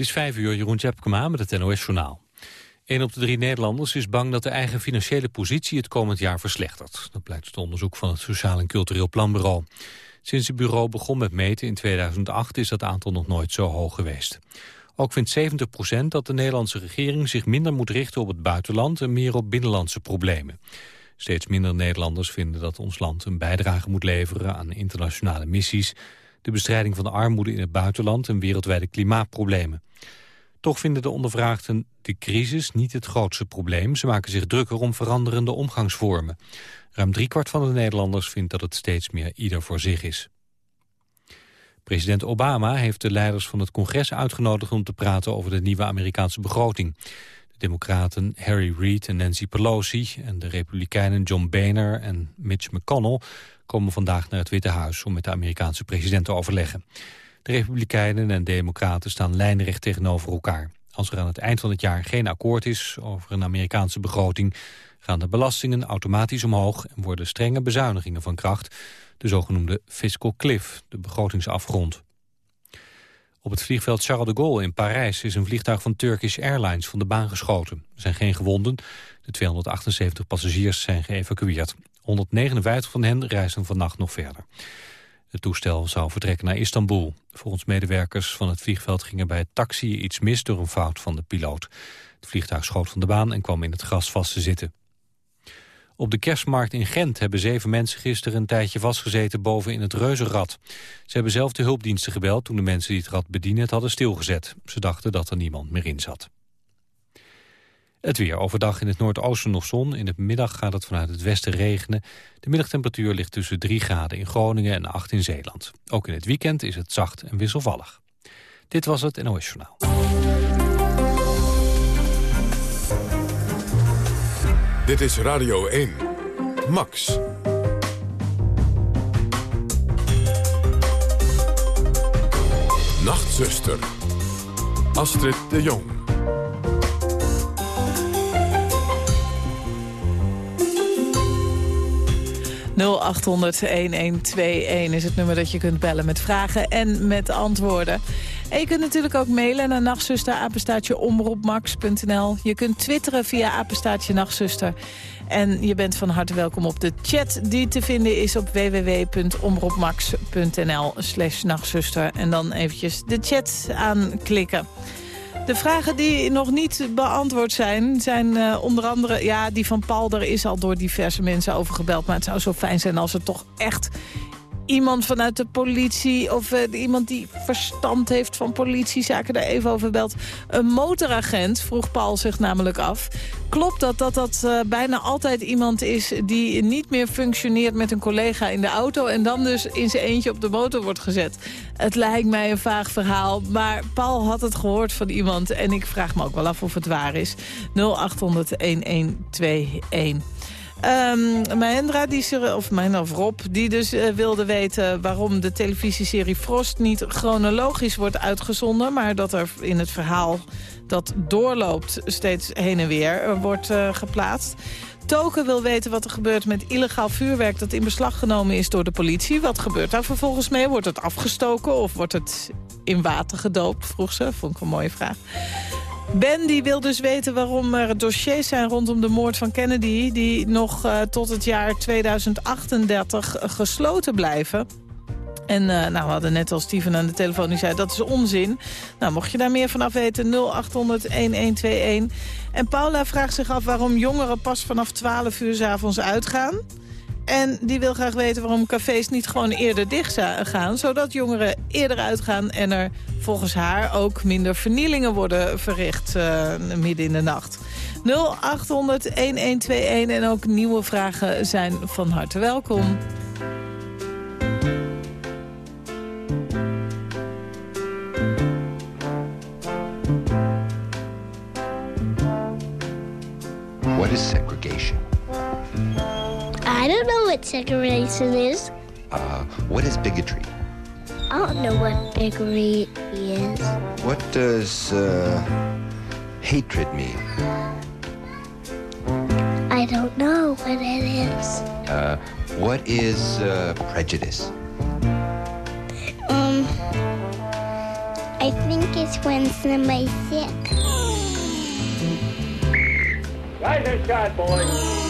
Is vijf uur, Jeroen Tjepkema met het NOS-journaal. Een op de drie Nederlanders is bang dat de eigen financiële positie het komend jaar verslechtert. Dat blijkt uit onderzoek van het Sociaal en Cultureel Planbureau. Sinds het bureau begon met meten in 2008 is dat aantal nog nooit zo hoog geweest. Ook vindt 70% dat de Nederlandse regering zich minder moet richten op het buitenland en meer op binnenlandse problemen. Steeds minder Nederlanders vinden dat ons land een bijdrage moet leveren aan internationale missies, de bestrijding van de armoede in het buitenland en wereldwijde klimaatproblemen. Toch vinden de ondervraagden de crisis niet het grootste probleem. Ze maken zich drukker om veranderende omgangsvormen. Ruim driekwart van de Nederlanders vindt dat het steeds meer ieder voor zich is. President Obama heeft de leiders van het congres uitgenodigd om te praten over de nieuwe Amerikaanse begroting. De democraten Harry Reid en Nancy Pelosi en de republikeinen John Boehner en Mitch McConnell komen vandaag naar het Witte Huis om met de Amerikaanse president te overleggen. De republikeinen en democraten staan lijnrecht tegenover elkaar. Als er aan het eind van het jaar geen akkoord is over een Amerikaanse begroting... gaan de belastingen automatisch omhoog en worden strenge bezuinigingen van kracht. De zogenoemde fiscal cliff, de begrotingsafgrond. Op het vliegveld Charles de Gaulle in Parijs is een vliegtuig van Turkish Airlines van de baan geschoten. Er zijn geen gewonden. De 278 passagiers zijn geëvacueerd. 159 van hen reizen vannacht nog verder. Het toestel zou vertrekken naar Istanbul. Volgens medewerkers van het vliegveld ging er bij het taxi iets mis door een fout van de piloot. Het vliegtuig schoot van de baan en kwam in het gras vast te zitten. Op de kerstmarkt in Gent hebben zeven mensen gisteren een tijdje vastgezeten boven in het reuzenrad. Ze hebben zelf de hulpdiensten gebeld toen de mensen die het rad bedienen het hadden stilgezet. Ze dachten dat er niemand meer in zat. Het weer overdag in het noordoosten nog zon. In de middag gaat het vanuit het westen regenen. De middagtemperatuur ligt tussen 3 graden in Groningen en 8 in Zeeland. Ook in het weekend is het zacht en wisselvallig. Dit was het NOS Journaal. Dit is Radio 1. Max. Nachtzuster. Astrid de Jong. 0800-1121 is het nummer dat je kunt bellen met vragen en met antwoorden. En je kunt natuurlijk ook mailen naar nachtzuster, omroepmax.nl. Je kunt twitteren via apenstaatje nachtzuster. En je bent van harte welkom op de chat die te vinden is op www.omroepmax.nl slash nachtzuster. En dan eventjes de chat aanklikken. De vragen die nog niet beantwoord zijn, zijn uh, onder andere... ja, die van Paul, is al door diverse mensen over gebeld... maar het zou zo fijn zijn als er toch echt iemand vanuit de politie... of uh, iemand die verstand heeft van politiezaken daar even over belt. Een motoragent, vroeg Paul zich namelijk af. Klopt dat dat, dat uh, bijna altijd iemand is die niet meer functioneert met een collega in de auto... en dan dus in zijn eentje op de motor wordt gezet? Het lijkt mij een vaag verhaal, maar Paul had het gehoord van iemand... en ik vraag me ook wel af of het waar is. 0800 1121. Um, Mahendra, die, of, of Rob, die dus uh, wilde weten waarom de televisieserie Frost niet chronologisch wordt uitgezonden... maar dat er in het verhaal dat doorloopt steeds heen en weer uh, wordt uh, geplaatst. Token wil weten wat er gebeurt met illegaal vuurwerk... dat in beslag genomen is door de politie. Wat gebeurt daar vervolgens mee? Wordt het afgestoken of wordt het in water gedoopt? Vroeg ze. Vond ik een mooie vraag. Ben die wil dus weten waarom er dossiers zijn rondom de moord van Kennedy... die nog uh, tot het jaar 2038 gesloten blijven. En uh, nou, we hadden net al Steven aan de telefoon, die zei dat is onzin. Nou, mocht je daar meer van af weten, 0800-1121. En Paula vraagt zich af waarom jongeren pas vanaf 12 uur s avonds uitgaan. En die wil graag weten waarom cafés niet gewoon eerder dicht gaan... zodat jongeren eerder uitgaan en er volgens haar ook minder vernielingen worden verricht uh, midden in de nacht. 0800-1121 en ook nieuwe vragen zijn van harte welkom. What segregation is. Uh, what is bigotry? I don't know what bigotry is. What does uh, hatred mean? I don't know what it is. Uh, what is uh, prejudice? Um, I I think it's when somebody's sick. Rise and shot, boys.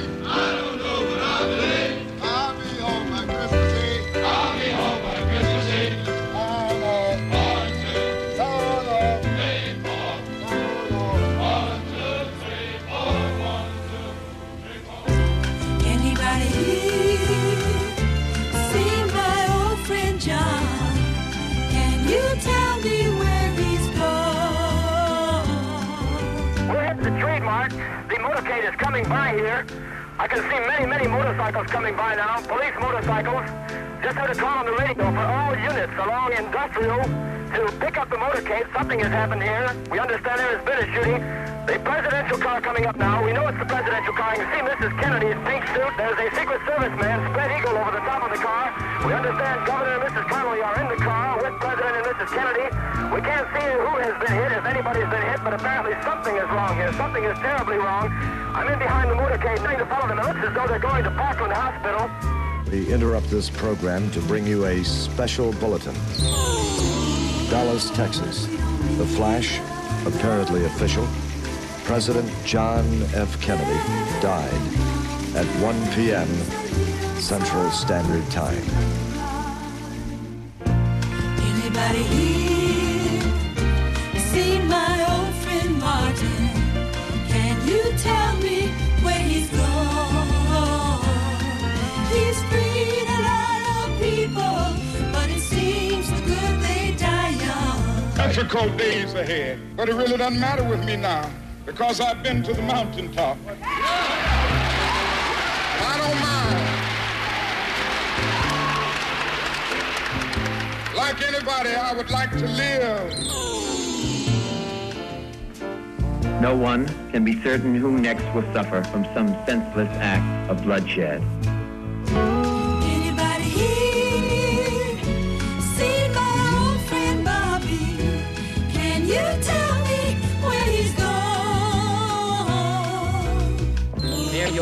to pick up the motorcade. Something has happened here. We understand there has been a shooting. The presidential car coming up now. We know it's the presidential car. You can see Mrs. Kennedy's pink suit. There's a Secret Service man, spread eagle over the top of the car. We understand Governor and Mrs. Connolly are in the car with President and Mrs. Kennedy. We can't see who has been hit, if anybody's been hit, but apparently something is wrong here. Something is terribly wrong. I'm in behind the motorcade, trying to follow them. It looks as though they're going to Parkland Hospital. We interrupt this program to bring you a special bulletin. Dallas, Texas. The flash, apparently official. President John F. Kennedy died at 1 p.m. Central Standard Time. Anybody here seen my old friend Martin? Can you tell Difficult days ahead, but it really doesn't matter with me now because I've been to the mountaintop. I don't mind. Like anybody, I would like to live. No one can be certain who next will suffer from some senseless act of bloodshed.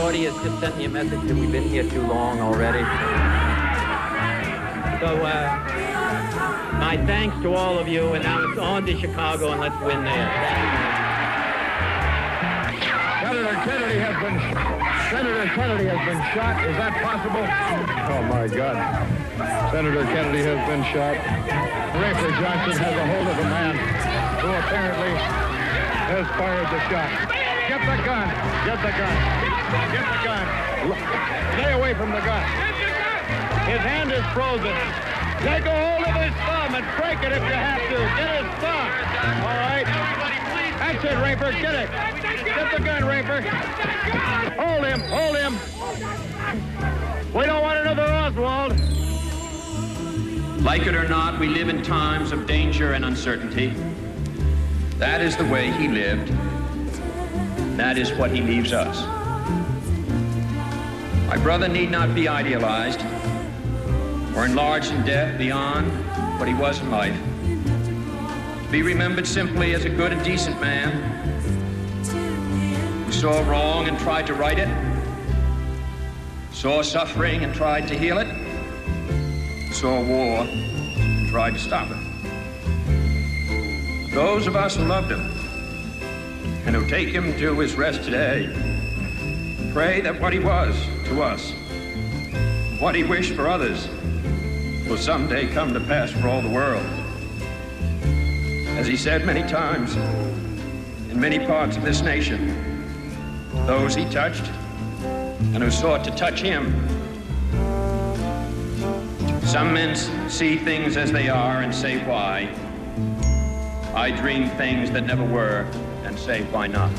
Mayor has just sent me a message that we've been here too long already. So, uh, my thanks to all of you, and now it's on to Chicago, and let's win there. Senator Kennedy has been Senator Kennedy has been shot. Is that possible? Oh my God. Senator Kennedy has been shot. Rafer Johnson has a hold of a man who apparently has fired the shot. Get the gun. Get the gun. Get the gun. Stay away from the gun. Get the gun! His hand is frozen. Take a hold of his thumb and break it if you have to. Get his thumb. All right. That's it, Raper. Get it. Get the gun, Raper. Hold him. Hold him. We don't want another Oswald. Like it or not, we live in times of danger and uncertainty. That is the way he lived. That is what he leaves us. Brother need not be idealized or enlarged in death beyond what he was in life. To be remembered simply as a good and decent man who saw wrong and tried to right it, saw suffering and tried to heal it, saw war and tried to stop it. Those of us who loved him and who take him to his rest today pray that what he was to us, what he wished for others, will someday come to pass for all the world. As he said many times, in many parts of this nation, those he touched and who sought to touch him. Some men see things as they are and say why. I dream things that never were and say why not.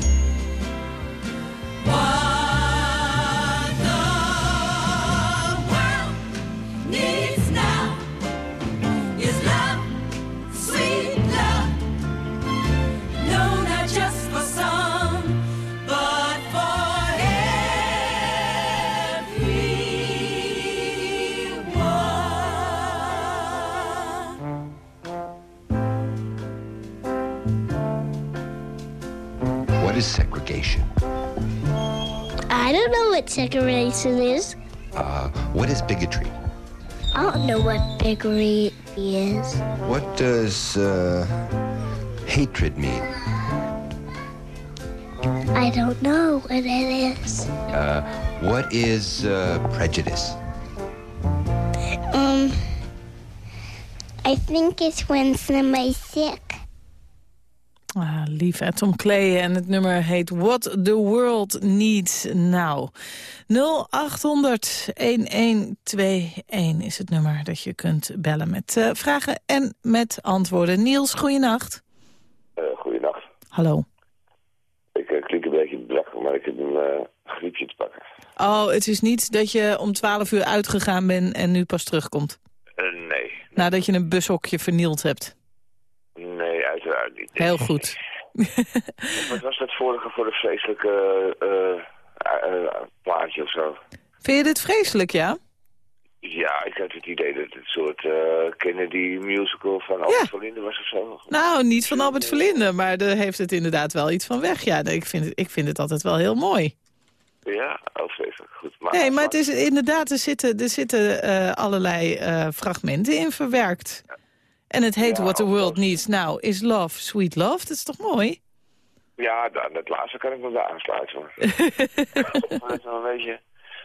Segregation is. Uh, what is bigotry? I don't know what bigotry is. What does uh, hatred mean? I don't know what it is. Uh, what is uh, prejudice? Um, I think it's when somebody's sick. Lief, hè, Tom Clay en het nummer heet What the World Needs Now. 0800-1121 is het nummer dat je kunt bellen met eh, vragen en met antwoorden. Niels, goeienacht. Uh, goeienacht. Hallo. Ik uh, klink een beetje belachelijk, maar ik heb een uh, griepje te pakken. Oh, het is niet dat je om 12 uur uitgegaan bent en nu pas terugkomt? nee. Nadat je een bushokje vernield hebt? Nee, uiteraard niet. Heel goed. Wat was dat vorige voor de vreselijke uh, plaatje of zo? Vind je dit vreselijk, ja? Ja, ik had het idee dat het een soort Kennedy musical van Albert ja. Verlinde was of zo. Nou, niet van Albert Verlinde, maar daar heeft het inderdaad wel iets van weg. Ja, ik vind het, ik vind het altijd wel heel mooi. Ja, oh, vreselijk goed. Maar nee, maar het is inderdaad, er zitten, er zitten uh, allerlei uh, fragmenten in verwerkt. Ja. En het heet ja, What the World Needs Now is Love, Sweet Love. Dat is toch mooi? Ja, dat, dat laatste kan ik me bij aansluiten. Hoor. dat is wel een beetje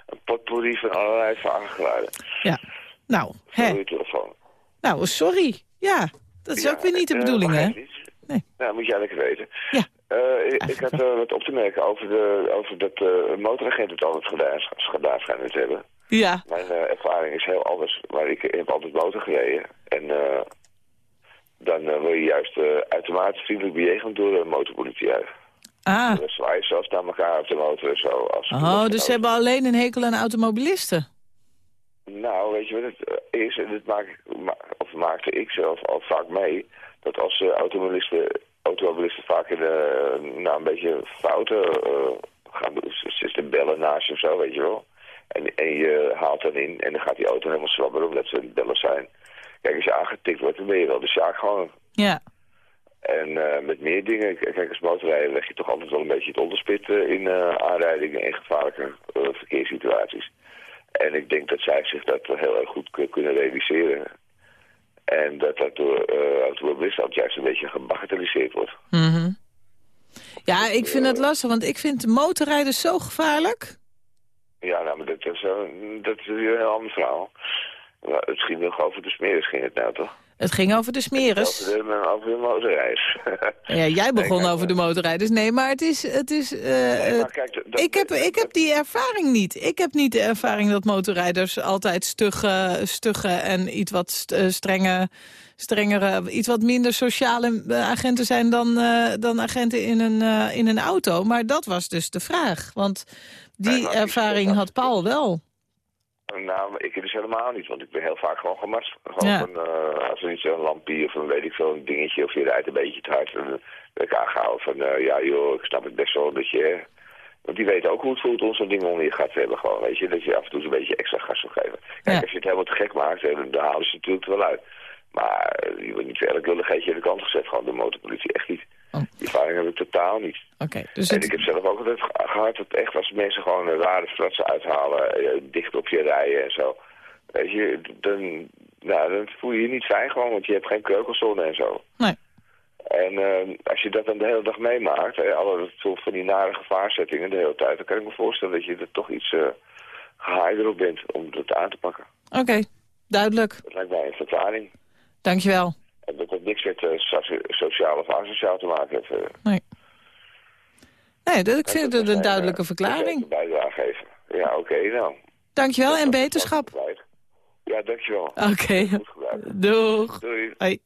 een potpourri van allerlei vragengeluiden. Ja, nou, hè. telefoon. Nou, sorry. Ja, dat is ja, ook weer niet de bedoeling, uh, hè? Nee. Nou, moet jij lekker weten. Ja. Uh, ik, ik had uh, wat op te merken over, de, over dat uh, motoragent het altijd gedaan, gedaan schijnen te hebben. Ja. Mijn ervaring is heel anders, maar ik heb altijd motor gereden. En dan word je juist automatisch vriendelijk bejegend door de motorpolitie uit. Ah. Dan zwaaien ze zelfs naar elkaar op de motor zo. Als oh, dus ze hebben alleen een hekel aan automobilisten? Nou, weet je wat het is? En dit maak, of maakte ik zelf al vaak mee. Dat als automobilisten automobilisten vaak in nou, een beetje fouten uh, gaan doen. De bellen naast je of zo, weet je wel. En, en je haalt dan in en dan gaat die auto helemaal zwabberen omdat ze bellen zijn. Kijk, als je aangetikt wordt, dan ben je wel de zaak gewoon. Ja. En uh, met meer dingen, kijk, als motorrijden leg je toch altijd wel een beetje het onderspit uh, in aanrijdingen en gevaarlijke verkeerssituaties. En ik denk dat zij zich dat heel erg goed kunnen realiseren. En dat dat door automobilisten altijd juist een beetje gebagatelliseerd wordt. Mm -hmm. Ja, ik vind het lastig, want ik vind motorrijden zo gevaarlijk. Ja, nou, maar dat is, dat is een heel ander verhaal. Het ging nog over de smeris, ging het nou toch? Het ging over de smeris. Over de, over de motorreis. ja, jij begon nee, over de motorrijders. Nee, maar het is... Het is uh, nee, maar kijk, dat, ik, heb, ik heb die ervaring niet. Ik heb niet de ervaring dat motorrijders altijd stugge, stugge en iets wat strenge, strengere, iets wat minder sociale agenten zijn dan, uh, dan agenten in een, uh, in een auto. Maar dat was dus de vraag. Want die ervaring had Paul wel. Nou, ik dus helemaal niet, want ik ben heel vaak gewoon gemast. Gewoon Ja. van, uh, als er iets een lampje of een weet ik veel, een dingetje, of je rijdt een beetje te hard. Ben ik aangehouden van, uh, ja joh, ik snap het best wel dat je... Want die weten ook hoe het voelt om zo'n ding onder je gat te hebben gewoon, weet je. Dat je af en toe een beetje extra gas wil geven. Kijk, Ja. als je het helemaal te gek maakt, dan dan halen ze het natuurlijk wel uit. Maar eh, je wordt niet voor elk lulligheidje aan de kant gezet, gewoon de motorpolitie, echt niet. Die ervaring heb ik totaal niet. Oké, dus en het- ik heb zelf ook altijd ge- gehad dat echt als mensen gewoon een rare fratsen uithalen, eh, dicht op je rijden en zo. Weet je, dan, nou, dan voel je je niet fijn gewoon, want je hebt geen kreukelzone en zo. Nee. En eh, als je dat dan de hele dag meemaakt, hè, alle soort van die nare gevaarzettingen de hele tijd, dan kan ik me voorstellen dat je er toch iets uh, gehaaider op bent om dat aan te pakken. Oké, duidelijk. Dat lijkt mij een verklaring. Dankjewel. En dat het niks met eh, socia- sociaal of asociaal te maken heeft. eh. Nee. Nee, dat, ik vind het een duidelijke Een verklaring. bijdrage geven. Ja, oké, nou. Dankjewel en beterschap. Ja, dankjewel. Oké, doeg. Doei. Hoi.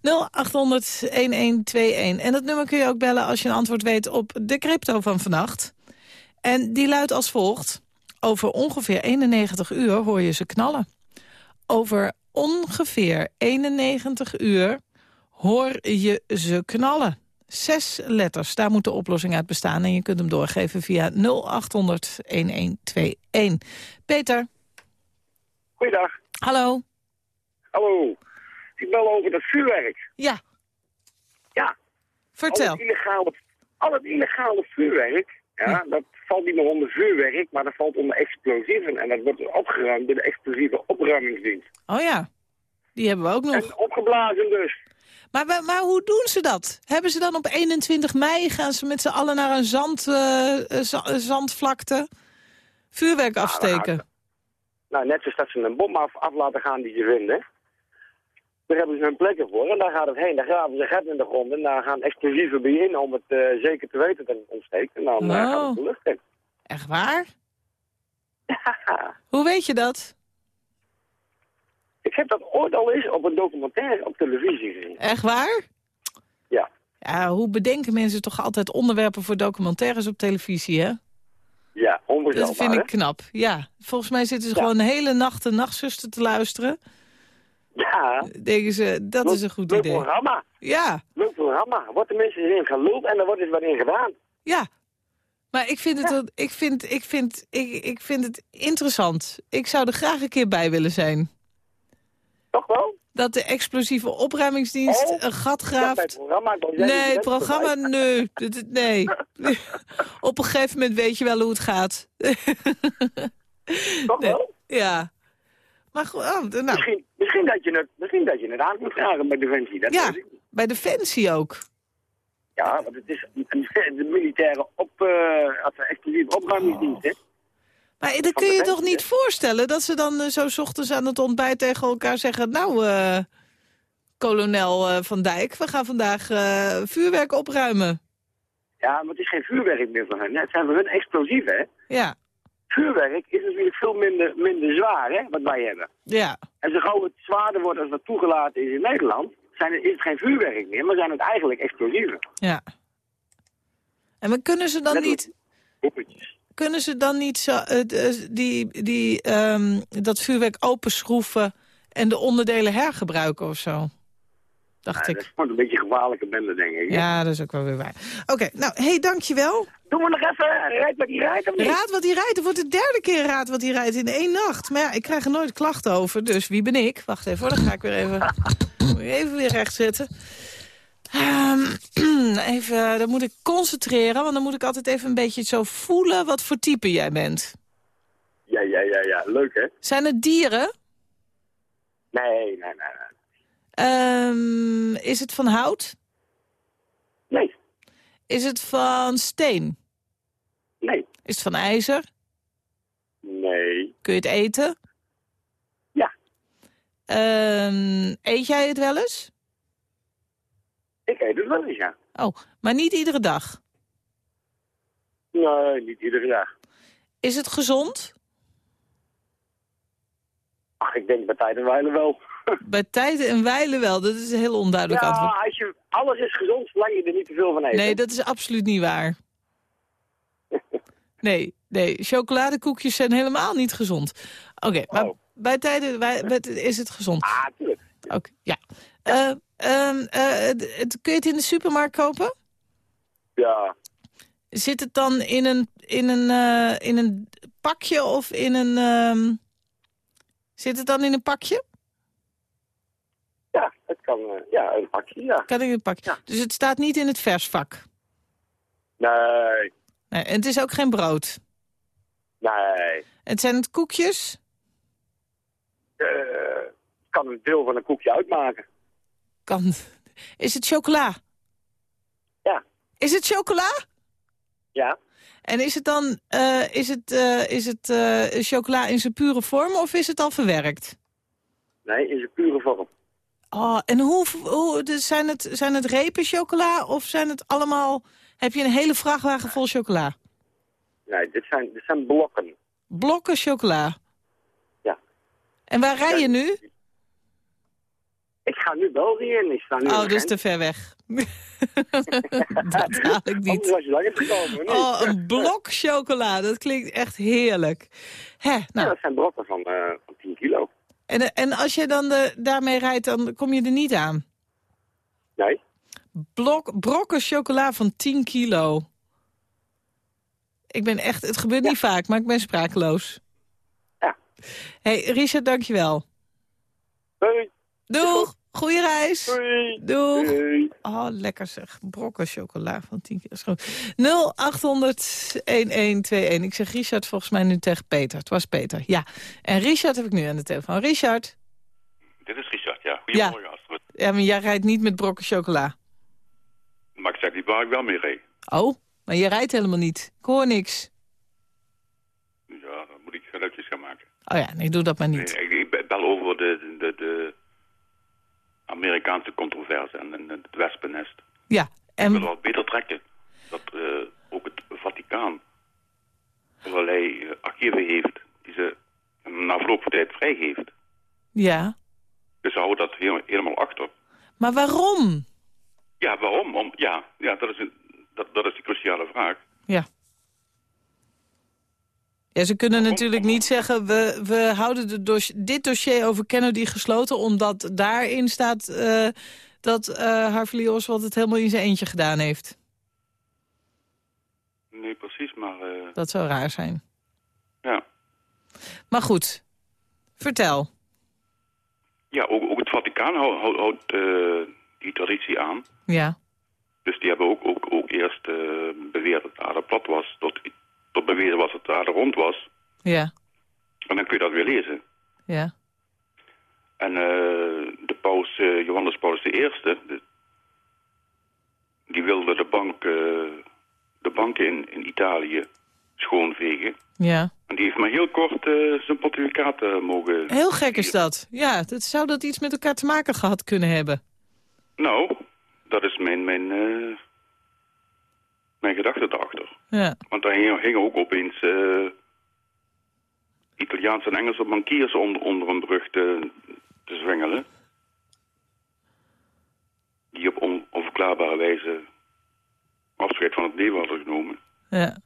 0800-1121. En dat nummer kun je ook bellen als je een antwoord weet op de crypto van vannacht. En die luidt als volgt. Over ongeveer 91 uur hoor je ze knallen. Over ongeveer 91 uur hoor je ze knallen. Zes letters, daar moet de oplossing uit bestaan. En je kunt hem doorgeven via 0800-1121. Peter, Goeiedag. hallo. Hallo. Ik bel over dat vuurwerk. Ja. Ja. Vertel. Al het illegale, al het illegale vuurwerk, ja, dat valt niet meer onder vuurwerk, maar dat valt onder explosieven. En dat wordt opgeruimd door de explosieve opruimingsdienst. Oh ja, die hebben we ook nog. En opgeblazen dus. Maar, maar, hoe doen ze dat? Hebben ze dan op 21 mei, gaan ze met z'n allen naar een zand, eh, eh, eh, zandvlakte vuurwerk afsteken? Nou, net zoals dat ze een bom af, af laten gaan die ze vinden. Daar hebben ze hun plekken voor en daar gaat het heen. Daar graven ze gat in de grond en daar gaan explosieven bij in om het eh, zeker te weten dat het ontsteekt. En dan eh, Oh. gaat het de lucht in. Echt waar? Hoe weet je dat? Ik heb dat ooit al eens op een documentaire op televisie gezien. Echt waar? Ja. Ja, hoe bedenken mensen toch altijd onderwerpen voor documentaires op televisie, hè? Ja, Dat onbezorgbaar, vind ik knap. Ja, volgens mij zitten ze gewoon de hele nacht de nachtzuster te luisteren. Ja. Denken ze, dat is een goed Leuk idee. programma. Ja, Leuk programma. Wordt de mensen erin geluld en er wordt eens wat in gedaan. ja. Maar ik vind het, ik vind, ik vind, ik, ik vind het interessant. Ik zou er graag een keer bij willen zijn. Toch wel? Dat de explosieve opruimingsdienst Oh, een gat het graaft. programma. Nee, het programma, nee. Nee. Op een gegeven moment weet je wel hoe het gaat. Toch Nee. wel? Ja. Maar goed, oh, nou, Misschien, misschien, dat je het, misschien dat je het aan moet vragen bij Defensie. Dat ja, bij Defensie ook. Ja, want het is een- de militaire op, eh als opruimingsdienst? Maar dat kun je toch niet voorstellen dat ze dan eh, zo 's ochtends aan het ontbijt tegen elkaar zeggen... nou, eh, kolonel Van Dijk, we gaan vandaag vuurwerk opruimen. Ja, maar het is geen vuurwerk meer voor hen. Het zijn voor hun explosieven, hè? Ja, Vuurwerk is natuurlijk veel minder, minder zwaar, hè, wat wij hebben. ja, En zo gauw het zwaarder wordt als wat toegelaten is in Nederland, zijn het, is het geen vuurwerk meer, maar zijn het eigenlijk explosieven. ja. En maar kunnen ze dan Net niet... Poppetjes. Kunnen ze dan niet zo, eh, d- die, die, ehm, dat vuurwerk openschroeven en de onderdelen hergebruiken of zo? Dacht Ja, dat ik. is gewoon een beetje gevaarlijke bende, denk ik. hè. Ja, dat is ook wel weer waar. Oké, nou, hé, hey, dankjewel. Doen we nog even, rijdt wat die rijdt of niet? Raad wat hij rijdt. Het wordt de derde keer raad wat hij rijdt in één nacht. Maar ja, ik krijg er nooit klachten over. Dus wie ben ik? Wacht even hoor, dan ga ik weer even, moet ik even weer recht zitten. Ehm, even, dan moet ik concentreren, want dan moet ik altijd even een beetje zo voelen wat voor type jij bent. Ja, ja, ja, ja. Leuk, hè? Zijn het dieren? Nee, nee, nee. nee. Ehm, is het van hout? Nee. Is het van steen? Nee. Is het van ijzer? Nee. Kun je het eten? Ja. Ehm, eet jij het wel eens? Ik eet het wel eens, ja. Oh, maar niet iedere dag. Nee, niet iedere dag. Is het gezond? Ach, ik denk bij tijd en wijle wel. Bij tijden en wijlen wel. Dat is een heel onduidelijk antwoord. Ja, als je, alles is gezond zolang je er niet te veel van eet. Nee, dat is absoluut niet waar. Nee, nee, chocoladekoekjes zijn helemaal niet gezond. Oké, maar bij tijden wij, bij- is het gezond? Oh. Ah, tuurlijk. Oké, ja. Eh, het- het- kun je het in de supermarkt kopen? Ja. Zit het dan in een, in een, eh, in een pakje of in een... ehm, Zit het dan in een pakje? Het kan, eh, ja, een pakje, ja. Kan in een pakje. Dus het staat niet in het versvak? Nee, Nee, en het is ook geen brood? nee. Het zijn het koekjes? Eh, kan een deel van een koekje uitmaken. Kan. Is het chocola? Ja. Is het chocola? Ja. En is het dan eh, is het, is het chocola in zijn pure vorm of is het al verwerkt? Nee, in zijn pure vorm. Oh, en hoe, hoe dus zijn, het, zijn het repen chocola of zijn het allemaal... Heb je een hele vrachtwagen vol chocola? Nee, dit zijn, dit zijn blokken. Blokken chocola? Ja. En waar rij je nu? Ik ga nu België in. Ik sta nu Oh, dus te ver weg. dat haal ik niet. Was gekomen, niet? Oh, een blok chocola. Dat klinkt echt heerlijk. Hè, Ja, nou, dat zijn brokken van, eh, van 10 kilo. En, en als je dan de, daarmee rijdt, dan kom je er niet aan. Nee. Blok, brokken chocola van 10 kilo. Ik ben echt, het gebeurt niet vaak, maar ik ben sprakeloos. Ja. hey, Richard, dankjewel. Hoi. Doeg! Goeie reis. Doei. Doeg. Doei. Oh, lekker zeg. Brokken chocola van 10 keer is goed. 0800-1121. Ik zeg Richard volgens mij nu tegen Peter. Het was Peter, ja. En Richard heb ik nu aan de telefoon. Richard? Dit is Richard, ja. Goedemorgen, Ja. Astrid. Ja, maar jij rijdt niet met brokken chocola. Maar ik zeg niet waar ik wel mee reed. Oh, maar je rijdt helemaal niet. Ik hoor niks. Ja, dan moet ik geluidjes gaan maken. Oh ja, nee, doe dat maar niet. Nee, ik, ik bel over de, de, de Amerikaanse controverse en, en het wespennest. Ja, en wil wel beter trekken dat eh, ook het Vaticaan allerlei eh, archieven heeft die ze na verloop van tijd vrijgeeft. ja. Dus ze houden dat heel- helemaal achter. Maar waarom? Ja, waarom? Om, ja, ja dat, is een, dat, dat is de cruciale vraag. Ja. Ja, ze kunnen natuurlijk niet zeggen... we, we houden de dos dit dossier over Kennedy gesloten... omdat daarin staat eh, dat eh Harvey Oswald het helemaal in zijn eentje gedaan heeft. Nee, precies, maar eh, Dat zou raar zijn. ja. Maar goed, vertel. Ja, ook, ook het Vaticaan houdt, die traditie aan. Ja, Dus die hebben ook, ook, ook eerst beweerd dat de aarde plat was, tot, tot bewezen was dat de aarde rond was. ja, En dan kun je dat weer lezen. ja. En eh, de paus, eh, Johannes Paulus I, de, die wilde de, bank, eh, de banken in, in Italië schoonvegen. Ja. En die heeft maar heel kort zijn pontificaat mogen... Heel gek is dat. Ja, dat zou dat iets met elkaar te maken gehad kunnen hebben. Nou, dat is mijn, mijn, eh, mijn gedachte erachter. Ja. Want daar hingen, hingen ook opeens eh, Italiaanse en Engelse bankiers onder, onder een brug te, te zwengelen. Die op on, onverklaarbare wijze afscheid van het leven hadden genomen. ja.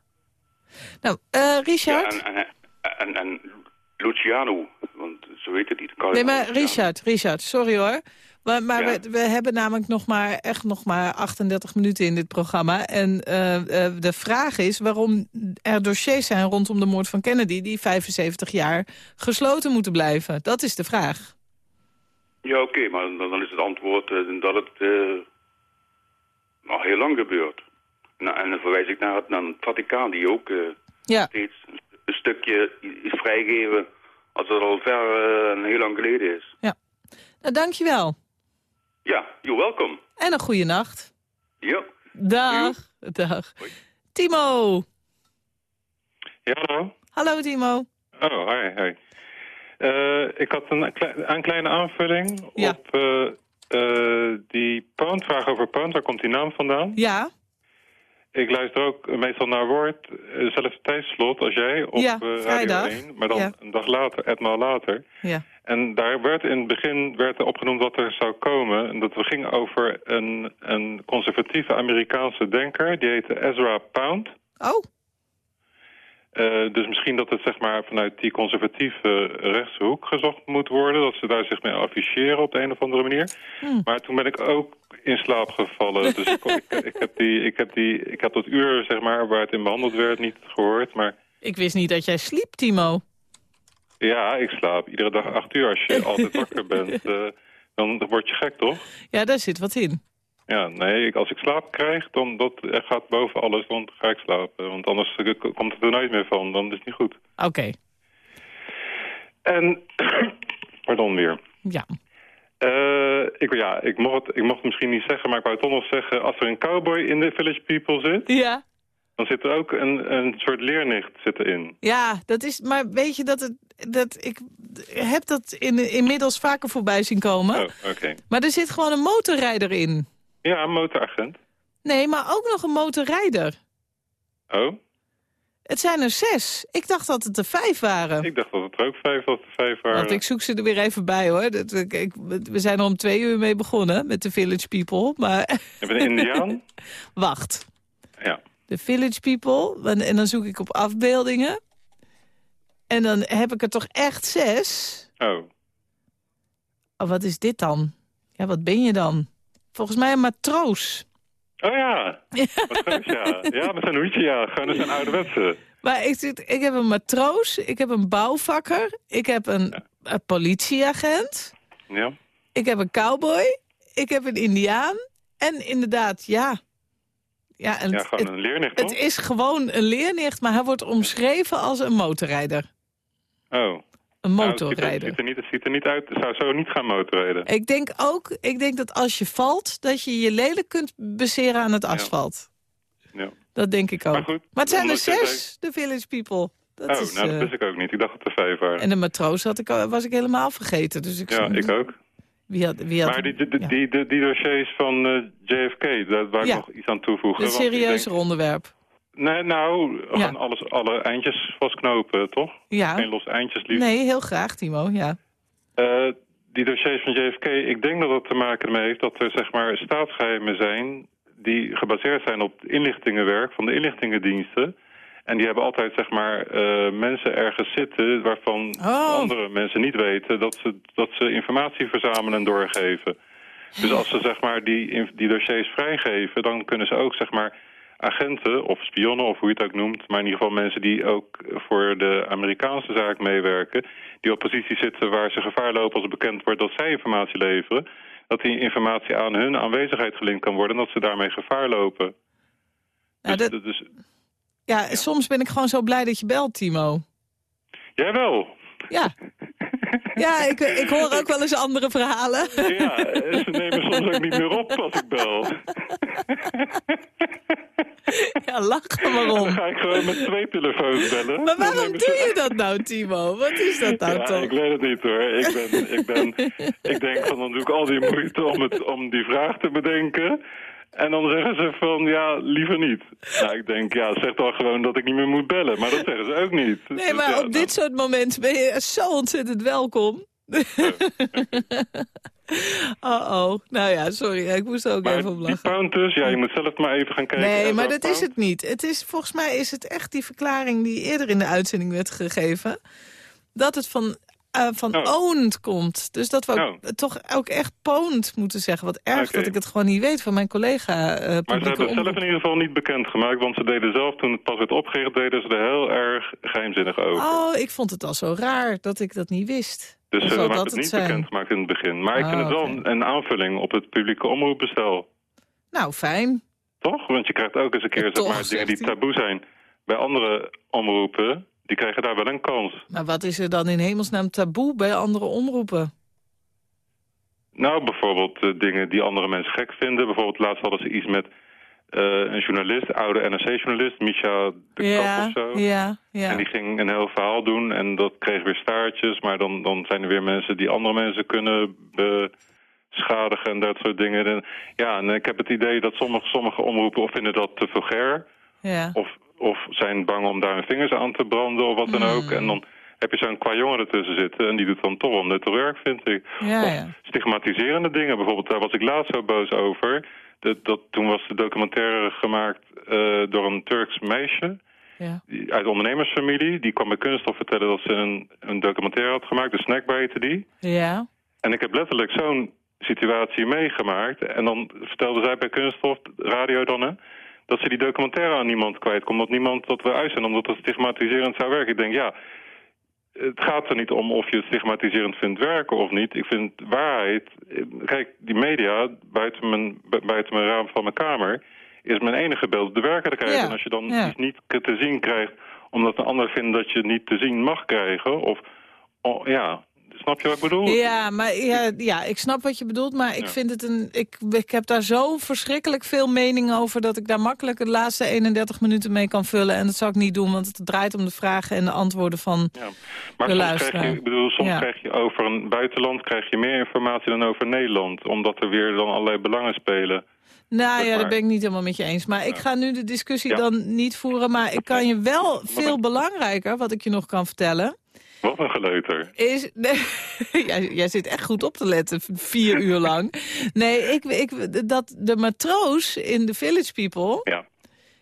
Nou, eh, Richard? Ja, en, en, en, en Luciano, want zo heet het niet. Nee, maar Richard, Richard, sorry hoor. Maar, maar Ja. we, we hebben namelijk nog maar, echt nog maar 38 minuten in dit programma. En eh, eh, de vraag is waarom er dossiers zijn rondom de moord van Kennedy... die 75 jaar gesloten moeten blijven. Dat is de vraag. Ja, oké, maar dan, dan is het antwoord eh, dat het al heel lang gebeurt. Nou, en dan verwijs ik naar het, naar het Vaticaan, die ook Ja. steeds een stukje is vrijgeven als het al ver eh, en heel lang geleden is. Nou, dankjewel. Ja, you're welcome. En een goede nacht. Ja. Dag. Dag. Timo. Ja, hallo. Hallo Timo. Oh, hi, hi. Eh, ik had een, een kleine aanvulling op eh, eh, die Pound, vraag over Pound. Waar komt die naam vandaan? Ja. Ik luister ook meestal naar woord, uh, zelfs tijdslot als jij, op Ja, eh, Radio vrijdag. 1. Maar dan Ja. een dag later, etmaal later. Ja. En daar werd in het begin werd er opgenoemd wat er zou komen. En dat ging over een, een conservatieve Amerikaanse denker. Die heette Ezra Pound. Oh. Eh, dus misschien dat het zeg maar vanuit die conservatieve rechtse hoek gezocht moet worden. Dat ze daar zich mee afficheren op de een of andere manier. Hmm. Maar toen ben ik ook in slaap gevallen. dus ik, ik, ik, heb die, ik, heb die, ik heb dat uur zeg maar, waar het in behandeld werd niet gehoord. Maar Ik wist niet dat jij sliep, Timo. ja, ik slaap iedere dag acht uur. Als je altijd wakker bent, eh, dan word je gek toch? Ja, daar zit wat in. Ja, nee, ik, als ik slaap krijg, dan dat gaat boven alles, dan ga ik slapen. Want anders komt het er nooit meer van, dan is het niet goed. Oké. En, pardon weer. Ja. Eh, ik, ja, ik mocht, het- ik mocht het misschien niet zeggen, maar ik wou toch nog zeggen... als er een cowboy in de Village People zit... Ja. dan zit er ook een, een soort leernicht zit erin. Ja, dat is. Maar weet je dat het. Dat ik heb dat in, inmiddels vaker voorbij zien komen. Oh, oké. Maar er zit gewoon een motorrijder in. Ja, een motoragent. Nee, maar ook nog een motorrijder. Oh, Het zijn er zes. Ik dacht dat het er vijf waren. ik dacht dat het er ook vijf was, de vijf waren. Want ik zoek ze er weer even bij, hoor. Dat, ik, ik- we zijn er om twee uur mee begonnen met de Village People. Maar Je bent een indiaan? wacht. Ja. De Village People. En, en dan zoek ik op afbeeldingen. En dan heb ik er toch echt zes. Oh, Oh, wat is dit dan? Ja, wat ben je dan? Volgens mij een matroos. oh ja. Matroos, ja. Ja, met zijn hoedje, ja. Een ouderwetse. Maar ik, ik heb een matroos, ik heb een bouwvakker, ik heb een, een politieagent. Ja. Ik heb een cowboy. Ik heb een indiaan. En inderdaad, ja... Ja, en Ja, het- gewoon het- een leernicht, Het toch? is gewoon een leernicht, maar hij wordt omschreven als een motorrijder. Oh. Een Nou, het ziet er- motorrijder. Het ziet, er niet, het ziet er niet uit. Zou zo niet gaan motorrijden. Ik denk ook, ik denk dat als je valt, dat je je lelijk kunt baseren aan het asfalt. Ja. Dat denk ik ook. Maar Maar, goed, het zijn er zes, de Village People. Dat oh, is, nou, dat eh, wist ik ook niet. Ik dacht dat er vijf waren. En de matroos had ik, was ik helemaal vergeten. Dus ik, Ja, ik ook. Wie had, wie had, Maar die, die, die, die, die dossiers van eh, JFK, daar wou ik Ja. nog iets aan toevoegen. een serieuzer denk- onderwerp. Nee, nou, we Ja. gaan alles, alle eindjes vastknopen, toch? Ja. Geen losse eindjes liefst. Nee, heel graag, Timo, ja. Eh, die dossiers van JFK, ik denk dat het te maken ermee heeft dat er zeg maar staatsgeheimen zijn die gebaseerd zijn op inlichtingenwerk van de inlichtingendiensten. En die hebben altijd zeg maar eh, mensen ergens zitten waarvan Oh. andere mensen niet weten dat ze, dat ze informatie verzamelen en doorgeven. Dus als ze zeg maar die, die dossiers vrijgeven, dan kunnen ze ook zeg maar agenten of spionnen of hoe je het ook noemt, maar in ieder geval mensen die ook voor de Amerikaanse zaak meewerken, die op positie zitten waar ze gevaar lopen als het bekend wordt dat zij informatie leveren, dat die informatie aan hun aanwezigheid gelinkt kan worden en dat ze daarmee gevaar lopen. Nou, dus, dat- dus, Ja, soms ben ik gewoon zo blij dat je belt, Timo. jij wel. Ja. Ja, ik, ik hoor ook wel eens andere verhalen. Ja, ze nemen soms ook niet meer op als ik bel. Ja, lach er maar Dan ga ik gewoon met twee telefoons bellen. Maar waarom doe je dat nou, Timo? Wat is dat nou ja, toch? ik weet het niet hoor. Ik, ben, ik, ben, ik denk van dan doe ik al die moeite om, het, om die vraag te bedenken. En dan zeggen ze van ja, liever niet. Nou, ik denk ja, zeg dan gewoon dat ik niet meer moet bellen. Maar dat zeggen ze ook niet. Nee, Dus maar ja, op dit soort momenten ben je zo ontzettend welkom. oh, oh. Nou ja, sorry. Ik moest ook Maar even die lachen. pound dus, ja, je moet zelf maar even gaan kijken. Nee, maar dat is het niet. Het is, volgens mij is het echt die verklaring die eerder in de uitzending werd gegeven. Dat het van, eh, van Oh. owned komt. Dus dat we ook, toch ook echt pwned moeten zeggen. Wat erg dat ik het gewoon niet weet van mijn collega eh Maar ze hebben het zelf in ieder geval niet bekendgemaakt. Want ze deden zelf, toen het pas werd opgericht, deden ze er heel erg geheimzinnig over. Oh, ik vond het al zo raar dat ik dat niet wist. Dus ze hebben het niet zijn. bekendgemaakt in het begin. Maar ik Ah, vind het wel oké. een, aanvulling op het publieke omroepbestel. Nou, fijn. Toch? Want je krijgt ook eens een keer zeg maar, dingen die taboe zijn bij andere omroepen. Die krijgen daar wel een kans. Maar wat is er dan in hemelsnaam taboe bij andere omroepen? Nou, bijvoorbeeld eh, dingen die andere mensen gek vinden. Bijvoorbeeld laatst hadden ze iets met eh, een journalist, oude NRC-journalist, Micha de ja, Kap of zo. ja, ja. En die ging een heel verhaal doen en dat kreeg weer staartjes. Maar dan, dan zijn er weer mensen die andere mensen kunnen beschadigen en dat soort dingen. En, ja, en ik heb het idee dat sommige, sommige omroepen of vinden dat te vulgair... ja. Of, of zijn bang om daar hun vingers aan te branden of wat dan ook. Hmm. En dan heb je zo'n qua jongen ertussen zitten en die doet dan toch wel nuttig werk, vind ik. Ja, of ja. stigmatiserende dingen. Bijvoorbeeld, daar was ik laatst zo boos over. Dat, dat, toen was de documentaire gemaakt eh, door een Turks meisje... Ja. Die, uit de ondernemersfamilie. Die kwam bij Kunststof vertellen dat ze een, een documentaire had gemaakt. De Snackbar heette die. Ja. En ik heb letterlijk zo'n situatie meegemaakt. En dan vertelde zij bij Kunststof, radio dan, hè, dat ze die documentaire aan niemand kwijt kon. Dat niemand dat we uitzenden, omdat dat stigmatiserend zou werken. Ik denk, ja, het gaat er niet om of je het stigmatiserend vindt werken of niet. Ik vind waarheid... Kijk, die media, buiten mijn, bu- buiten mijn raam van mijn kamer... is mijn enige beeld de werkelijkheid. Ja, En als je dan ja. iets niet te zien krijgt... omdat een ander vindt dat je het niet te zien mag krijgen... of oh, ja, snap je wat ik bedoel? Ja, maar ja, ja, ik snap wat je bedoelt, maar ik Ja. vind het een. Ik, ik heb daar zo verschrikkelijk veel mening over dat ik daar makkelijk de laatste 31 minuten mee kan vullen. En dat zou ik niet doen, want het draait om de vragen en de antwoorden van Ja. Maar de soms krijg, luisteraar. je, ik bedoel, soms Ja. krijg je over een buitenland krijg je meer informatie dan over Nederland. Omdat er weer dan allerlei belangen spelen. Nou ja, dat ben ik niet helemaal met je eens. Maar ik ga nu de discussie Ja. dan niet voeren. Maar ik kan je wel veel belangrijker, wat ik je nog kan vertellen... Wat een geleuter. Is, nee, jij, jij zit echt goed op te letten, vier uur lang. Nee, ik, ik, dat de matroos in The Village People Ja.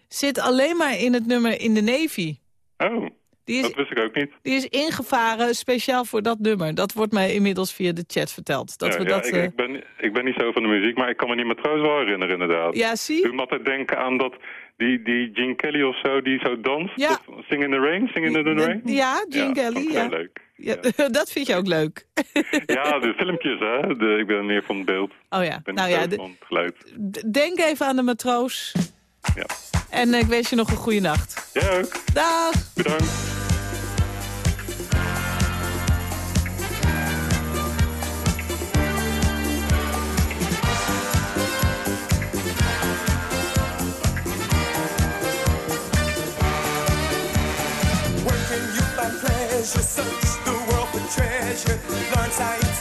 zit alleen maar in het nummer in de Navy. Oh, Die is, dat wist ik ook niet. die is ingevaren speciaal voor dat nummer. Dat wordt mij inmiddels via de chat verteld. Dat ja, we ja, dat, ik, eh, ik, ben, ik ben niet zo van de muziek, maar ik kan me die matroos wel herinneren inderdaad. Ja, zie? Ik moet denken aan dat, die, die Gene Kelly of zo, die zo danst. Ja. Sing in the Rain, Sing in the Rain. Ja, Gene Kelly, vond ik ja. leuk. Ja, dat vind je ook leuk. Ja, de filmpjes, hè. De, ik ben meer van het beeld. Oh ja, nou ja, de- van het geluid. Denk even aan de matroos. Ja. En ik wens je nog een goede nacht. Jij ook. Dag! Bedankt. Find pleasure? Search the world for treasure. Learn science,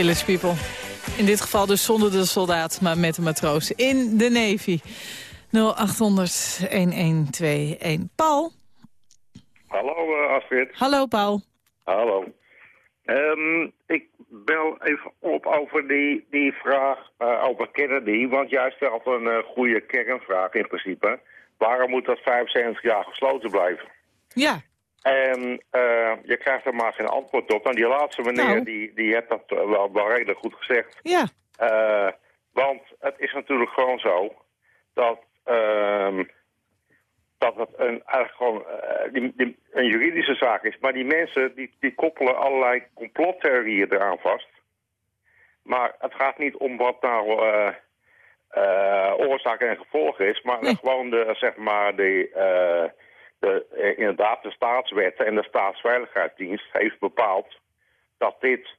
Village People. In dit geval dus zonder de soldaat, maar met de matroos. In de Navy. 0800-1121. Paul? Hallo eh, Astrid. Hallo, Paul. Hallo. Ehm, ik bel even op over die, die vraag eh, over Kennedy. Want jij stelt een eh, goede kernvraag in principe. Waarom moet dat 75 jaar gesloten blijven? Ja. En eh, je krijgt er maar geen antwoord op. En die laatste meneer, Nou. die, die heeft dat eh, wel, wel redelijk goed gezegd. Ja. Eh, want het is natuurlijk gewoon zo dat, ehm, dat het een, eigenlijk gewoon die, die- een juridische zaak is. Maar die mensen die, die koppelen allerlei complottheorieën eraan vast. Maar het gaat niet om wat nou oorzaak en gevolg is, maar gewoon de, zeg maar, de, de, eh, inderdaad de staatswetten en de staatsveiligheidsdienst heeft bepaald dat dit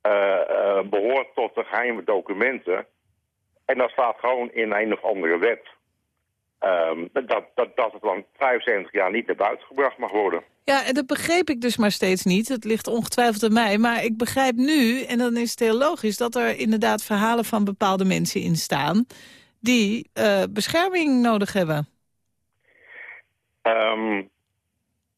eh, eh, behoort tot de geheime documenten. En dat staat gewoon in een of andere wet. Ehm, dat, dat, dat het dan 75 jaar niet naar buiten gebracht mag worden. Ja, en dat begreep ik dus maar steeds niet. Het ligt ongetwijfeld aan mij. Maar ik begrijp nu, en dan is het heel logisch... dat er inderdaad verhalen van bepaalde mensen in staan... die eh, bescherming nodig hebben. Ehm,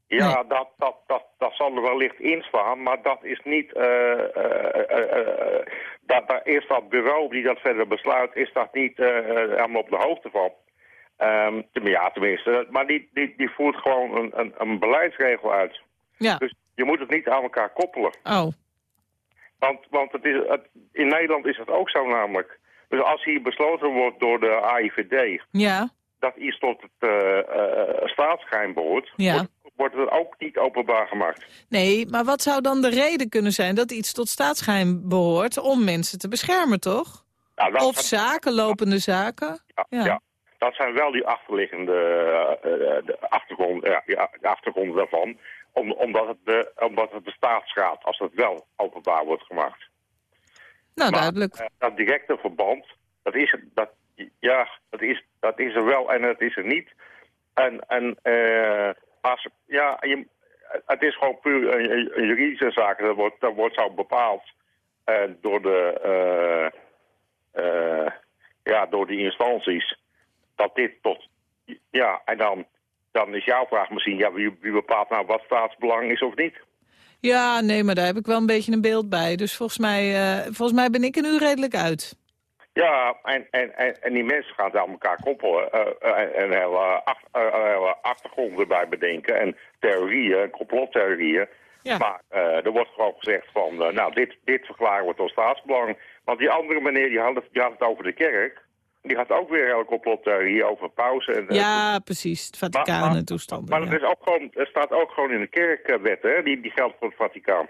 ja, dat, dat, dat, dat zal er wellicht in staan, maar dat is niet... eh, eh, eh, dat, daar is dat bureau die dat verder besluit, is dat niet helemaal op de hoogte van. Ehm, ten- ja, tenminste, maar die, die, die voert gewoon een, een, een beleidsregel uit. Ja. Dus je moet het niet aan elkaar koppelen. Oh. Want, want het is, het, in Nederland is het ook zo namelijk. Dus als hier besloten wordt door de AIVD Ja, dat iets tot het eh, eh, staatsgeheim behoort, Ja. wordt, wordt het ook niet openbaar gemaakt. nee, maar wat zou dan de reden kunnen zijn... dat iets tot staatsgeheim behoort om mensen te beschermen, toch? Dat- of zaken, lopende zaken? Ja, Ja. dat zijn wel die achterliggende eh, eh, de achtergrond, ja, ja, de achtergrond daarvan. Om, omdat, het de, omdat het de staat schaadt als het wel openbaar wordt gemaakt. Nou, Maar, duidelijk. eh, dat directe verband, dat is, dat, ja, dat, is, dat is er wel en het is er niet. En, en eh, als, ja, je, het is gewoon puur een, een- juridische zaak. Dat wordt, dat wordt zo bepaald eh, door, de, eh, ja, door die instanties. Dat dit tot... Ja, en dan, dan is jouw vraag misschien... Ja, wie, bepaalt nou wat staatsbelang is of niet? Ja, nee, maar daar heb ik wel een beetje een beeld bij. Dus volgens mij, volgens mij ben ik er nu redelijk uit. Ja, en, en, en, en die mensen gaan het aan elkaar koppelen eh, eh, en een hele, ach- eh, een hele achtergrond erbij bedenken. En theorieën, complottheorieën. Maar eh, er wordt gewoon gezegd van, eh, nou, dit, dit verklaren we tot staatsbelang. Want die andere meneer, die had het, die had het over de kerk. Die had ook weer een hele complottheorie over pauze. En, eh, Ja, precies. Het Vaticaan maar- en toestanden. maar ja. dat is ook gewoon, het staat ook gewoon in de kerkwet, hè? Die, die geldt voor het Vaticaan.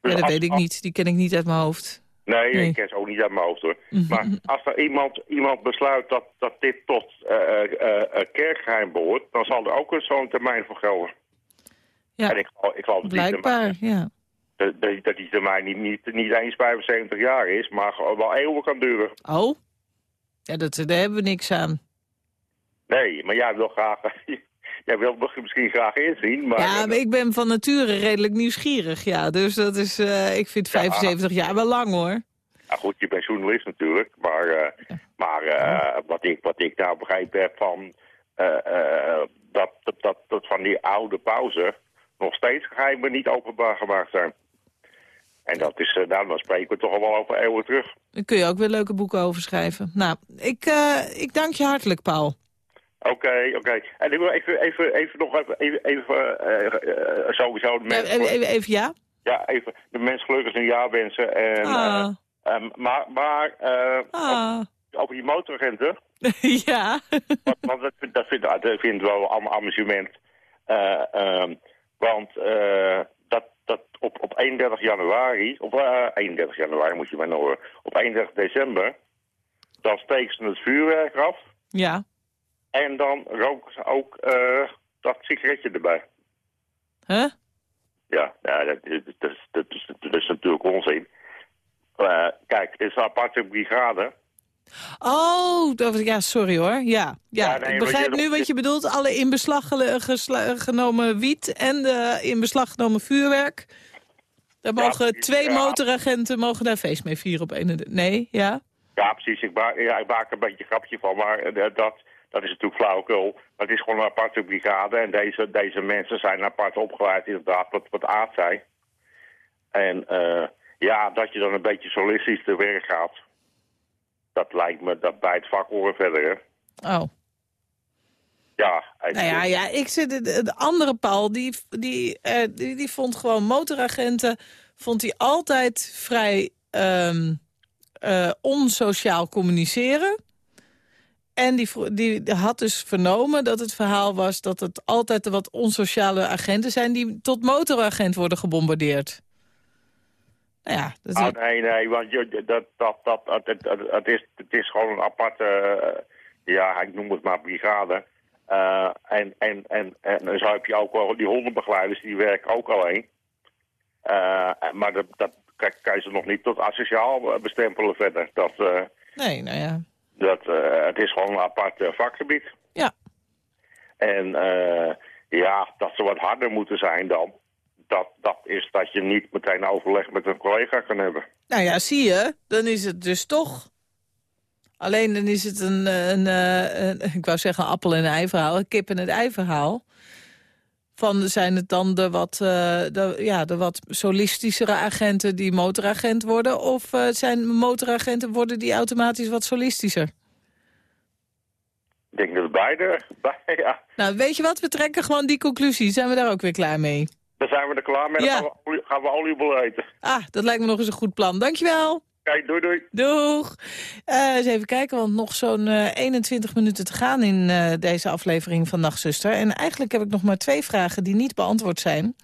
Dus Ja, dat weet ik niet. Die ken ik niet uit mijn hoofd. Nee, Nee. ik ken ze ook niet uit mijn hoofd hoor. Mhm. Maar als er iemand, iemand besluit dat, dat dit tot eh, eh, kerkgeheim behoort, dan zal er ook zo'n termijn voor gelden. Ja, En ik, ik geloof dat die termijn, Blijkbaar, ja. dat, dat- die termijn niet, niet, niet eens 75 jaar is, maar wel eeuwen kan duren. Oh? Ja, dat, daar hebben we niks aan. Nee, maar jij wil graag, jij wil het misschien graag inzien, maar... Ja, maar ik ben van nature redelijk nieuwsgierig, ja. Dus dat is, eh, ik vind 75 jaar wel lang, hoor. Nou goed, je bent journalist natuurlijk, maar, eh, maar eh, wat, ik, wat ik nou begrepen heb van dat, dat, dat, van die oude pauze nog steeds geheimen niet openbaar gemaakt zijn. En dat is, nou, dan spreken we toch al wel over eeuwen terug. Daar kun je ook weer leuke boeken over schrijven. Nou, ik, ik dank je hartelijk, Paul. Oké, oké. En ik wil even, even, even nog even, even, eh, sowieso de Ja, mensen... even, even, even ja? Ja, even de mensen gelukkig nieuwjaar wensen. En, Ah. ehm, maar maar eh, Ah. over die motoragenten... ja. Want, want dat, vind- dat, vind, dat vind ik wel am- amusement. Ehm, want dat, dat op, op 31 januari, op eh, 31 januari moet je maar horen, op 31 december, dan steken ze het vuurwerk af Ja. En dan roken ze ook eh, dat sigaretje erbij. Huh? Ja, ja dat, is- dat, is- dat, is, dat is natuurlijk onzin. Kijk, het is een aparte brigade. Oh, ja, sorry hoor. Ja, ja, Ja, nee, ik begrijp nu wat je bedoelt. Alle in beslag genomen wiet en de in beslag genomen vuurwerk. Daar mogen twee ja. motoragenten mogen daar feest mee vieren op een... Nee, ja? Ja, precies. Ik maak, ja, ik maak er een beetje een grapje van, maar eh, dat, dat is natuurlijk flauwekul. Maar het is gewoon een aparte brigade en deze, deze mensen zijn apart opgeleid, inderdaad, wat, wat Aard zei. En eh, ja, dat je dan een beetje solistisch te werk gaat, dat lijkt me dat bij het vak horen verder, hè. Oh. Ja, Nou ja, ja ik zit, de, de andere Paul, die, die, eh, die, die vond gewoon motoragenten... vond hij altijd vrij ehm, eh, onsociaal communiceren. En die, die had dus vernomen dat het verhaal was... dat het altijd de wat onsociale agenten zijn... die tot motoragent worden gebombardeerd. Nou ja, dat is... Oh, nee, nee, want dat, dat, dat, het, het, is, het is gewoon een aparte, eh, ja, ik noem het maar brigade. Eh, en, en, en, en zo heb je ook wel die hondenbegeleiders, die werken ook alleen. Eh, maar dat, dat kan, je ze nog niet tot asociaal bestempelen verder. Dat, Nee, nou ja. Dat, eh, het is gewoon een apart eh, vakgebied. Ja. En eh, ja, dat ze wat harder moeten zijn dan, dat, dat is dat je niet meteen overleg met een collega kan hebben. Nou ja, zie je, dan is het dus toch... Alleen dan is het een, een, een ik wou zeggen een appel en ei verhaal, een kip en het ei verhaal. Van zijn het dan de wat, eh, de, ja, de wat solistischere agenten die motoragent worden? Of eh, zijn motoragenten worden die automatisch wat solistischer? Ik denk dat beide, be- ja, Nou, weet je wat? We trekken gewoon die conclusie. Zijn we daar ook weer klaar mee? dan zijn we er klaar mee. Ja. Dan gaan we, olie- gaan we eten. Ah, dat lijkt me nog eens een goed plan. Dankjewel. Kijk, doei doei. Doeg. Eh, eens even kijken, want nog zo'n eh, 21 minuten te gaan in eh, deze aflevering van Nachtzuster. En eigenlijk heb ik nog maar twee vragen die niet beantwoord zijn.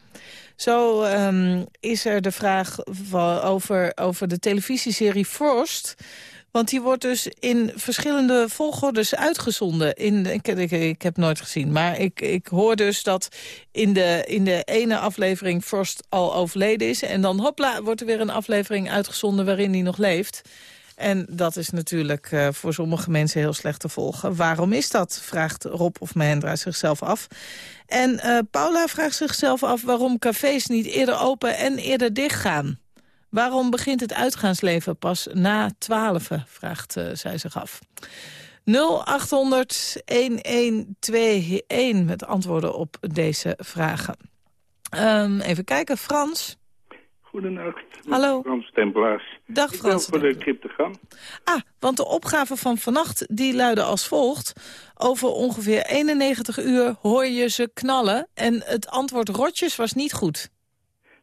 Zo ehm, is er de vraag over, over de televisieserie Frost. Want die wordt dus in verschillende volgordes uitgezonden. In, ik, heb nooit gezien, maar ik, ik hoor dus dat in de, in de ene aflevering Frost al overleden is... en dan hopla, wordt er weer een aflevering uitgezonden waarin hij nog leeft... En dat is natuurlijk eh, voor sommige mensen heel slecht te volgen. Waarom is dat, vraagt Rob of Mahendra zichzelf af. En eh, Paula vraagt zichzelf af waarom cafés niet eerder open en eerder dicht gaan. Waarom begint het uitgaansleven pas na twaalf, vraagt eh, zij zich af. 0800-1121 met antwoorden op deze vragen. Ehm, even kijken, Frans. Goedenacht. Hallo. Frans Templaars. Dag Ik Frans. voor de cryptogram. Ah, want de opgave van vannacht die luidde als volgt. Over ongeveer 91 uur hoor je ze knallen. En het antwoord rotjes was niet goed.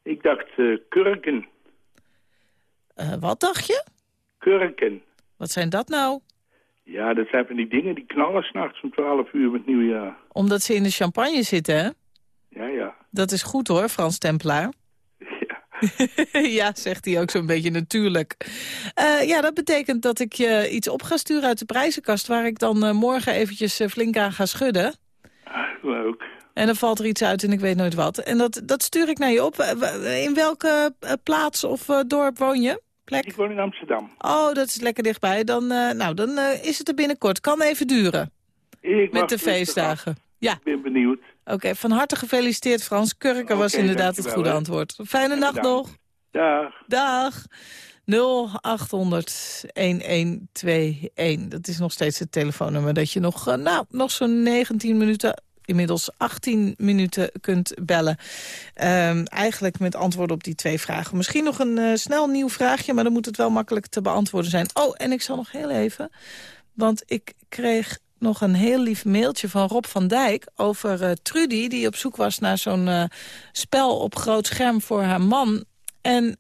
Ik dacht eh, kurken. Eh, wat dacht je? Kurken. Wat zijn dat nou? Ja, dat zijn van die dingen die knallen s'nachts om 12 uur met nieuwjaar. Omdat ze in de champagne zitten, hè? Ja, ja. Dat is goed hoor, Frans Templaar. Ja, zegt hij ook zo'n beetje natuurlijk. Eh, ja, dat betekent dat ik je iets op ga sturen uit de prijzenkast... waar ik dan eh, morgen eventjes flink aan ga schudden. Leuk. En dan valt er iets uit en ik weet nooit wat. En dat, dat stuur ik naar je op. In welke plaats of dorp woon je? Plek? Ik woon in Amsterdam. Oh, dat is lekker dichtbij. Dan, eh, nou, dan eh, is het er binnenkort. Kan even duren. Ik Met de feestdagen. Ja. Ik ben benieuwd. Oké, van harte gefeliciteerd Frans. Kurken was inderdaad het goede antwoord. Fijne nacht bedankt. nog. Dag. Dag. 0800 1121. Dat is nog steeds het telefoonnummer dat je nog, eh, nou, nog zo'n 19 minuten inmiddels 18 minuten kunt bellen. Ehm, eigenlijk met antwoorden op die twee vragen. Misschien nog een eh, snel nieuw vraagje, maar dan moet het wel makkelijk te beantwoorden zijn. Oh, en ik zal nog heel even, want ik kreeg nog een heel lief mailtje van Rob van Dijk... over eh, Trudy, die op zoek was naar zo'n eh, spel op groot scherm voor haar man... En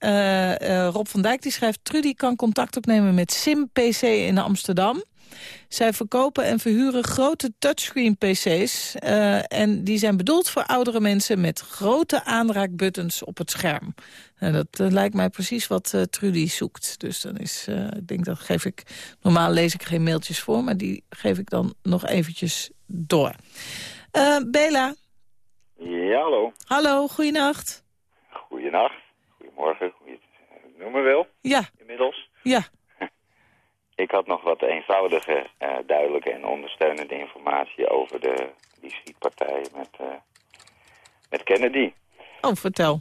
Rob van Dijk die schrijft... Trudy kan contact opnemen met Sim PC in Amsterdam. Zij verkopen en verhuren grote touchscreen PC's. eh, en die zijn bedoeld voor oudere mensen met grote aanraakbuttons op het scherm. Nou, dat eh, lijkt mij precies wat eh, Trudy zoekt. Dus dan is, ik denk dat geef ik... Normaal lees ik geen mailtjes voor, maar die geef ik dan nog eventjes door. Bela, Ja, hallo. hallo, goeienacht. Goedenacht. Goedemorgen. Het eh, noemen wil. Ja. Inmiddels. Ja. Ik had nog wat eenvoudige, eh, duidelijke en ondersteunende informatie over de, die schietpartij met, eh, met Kennedy. Oh, vertel.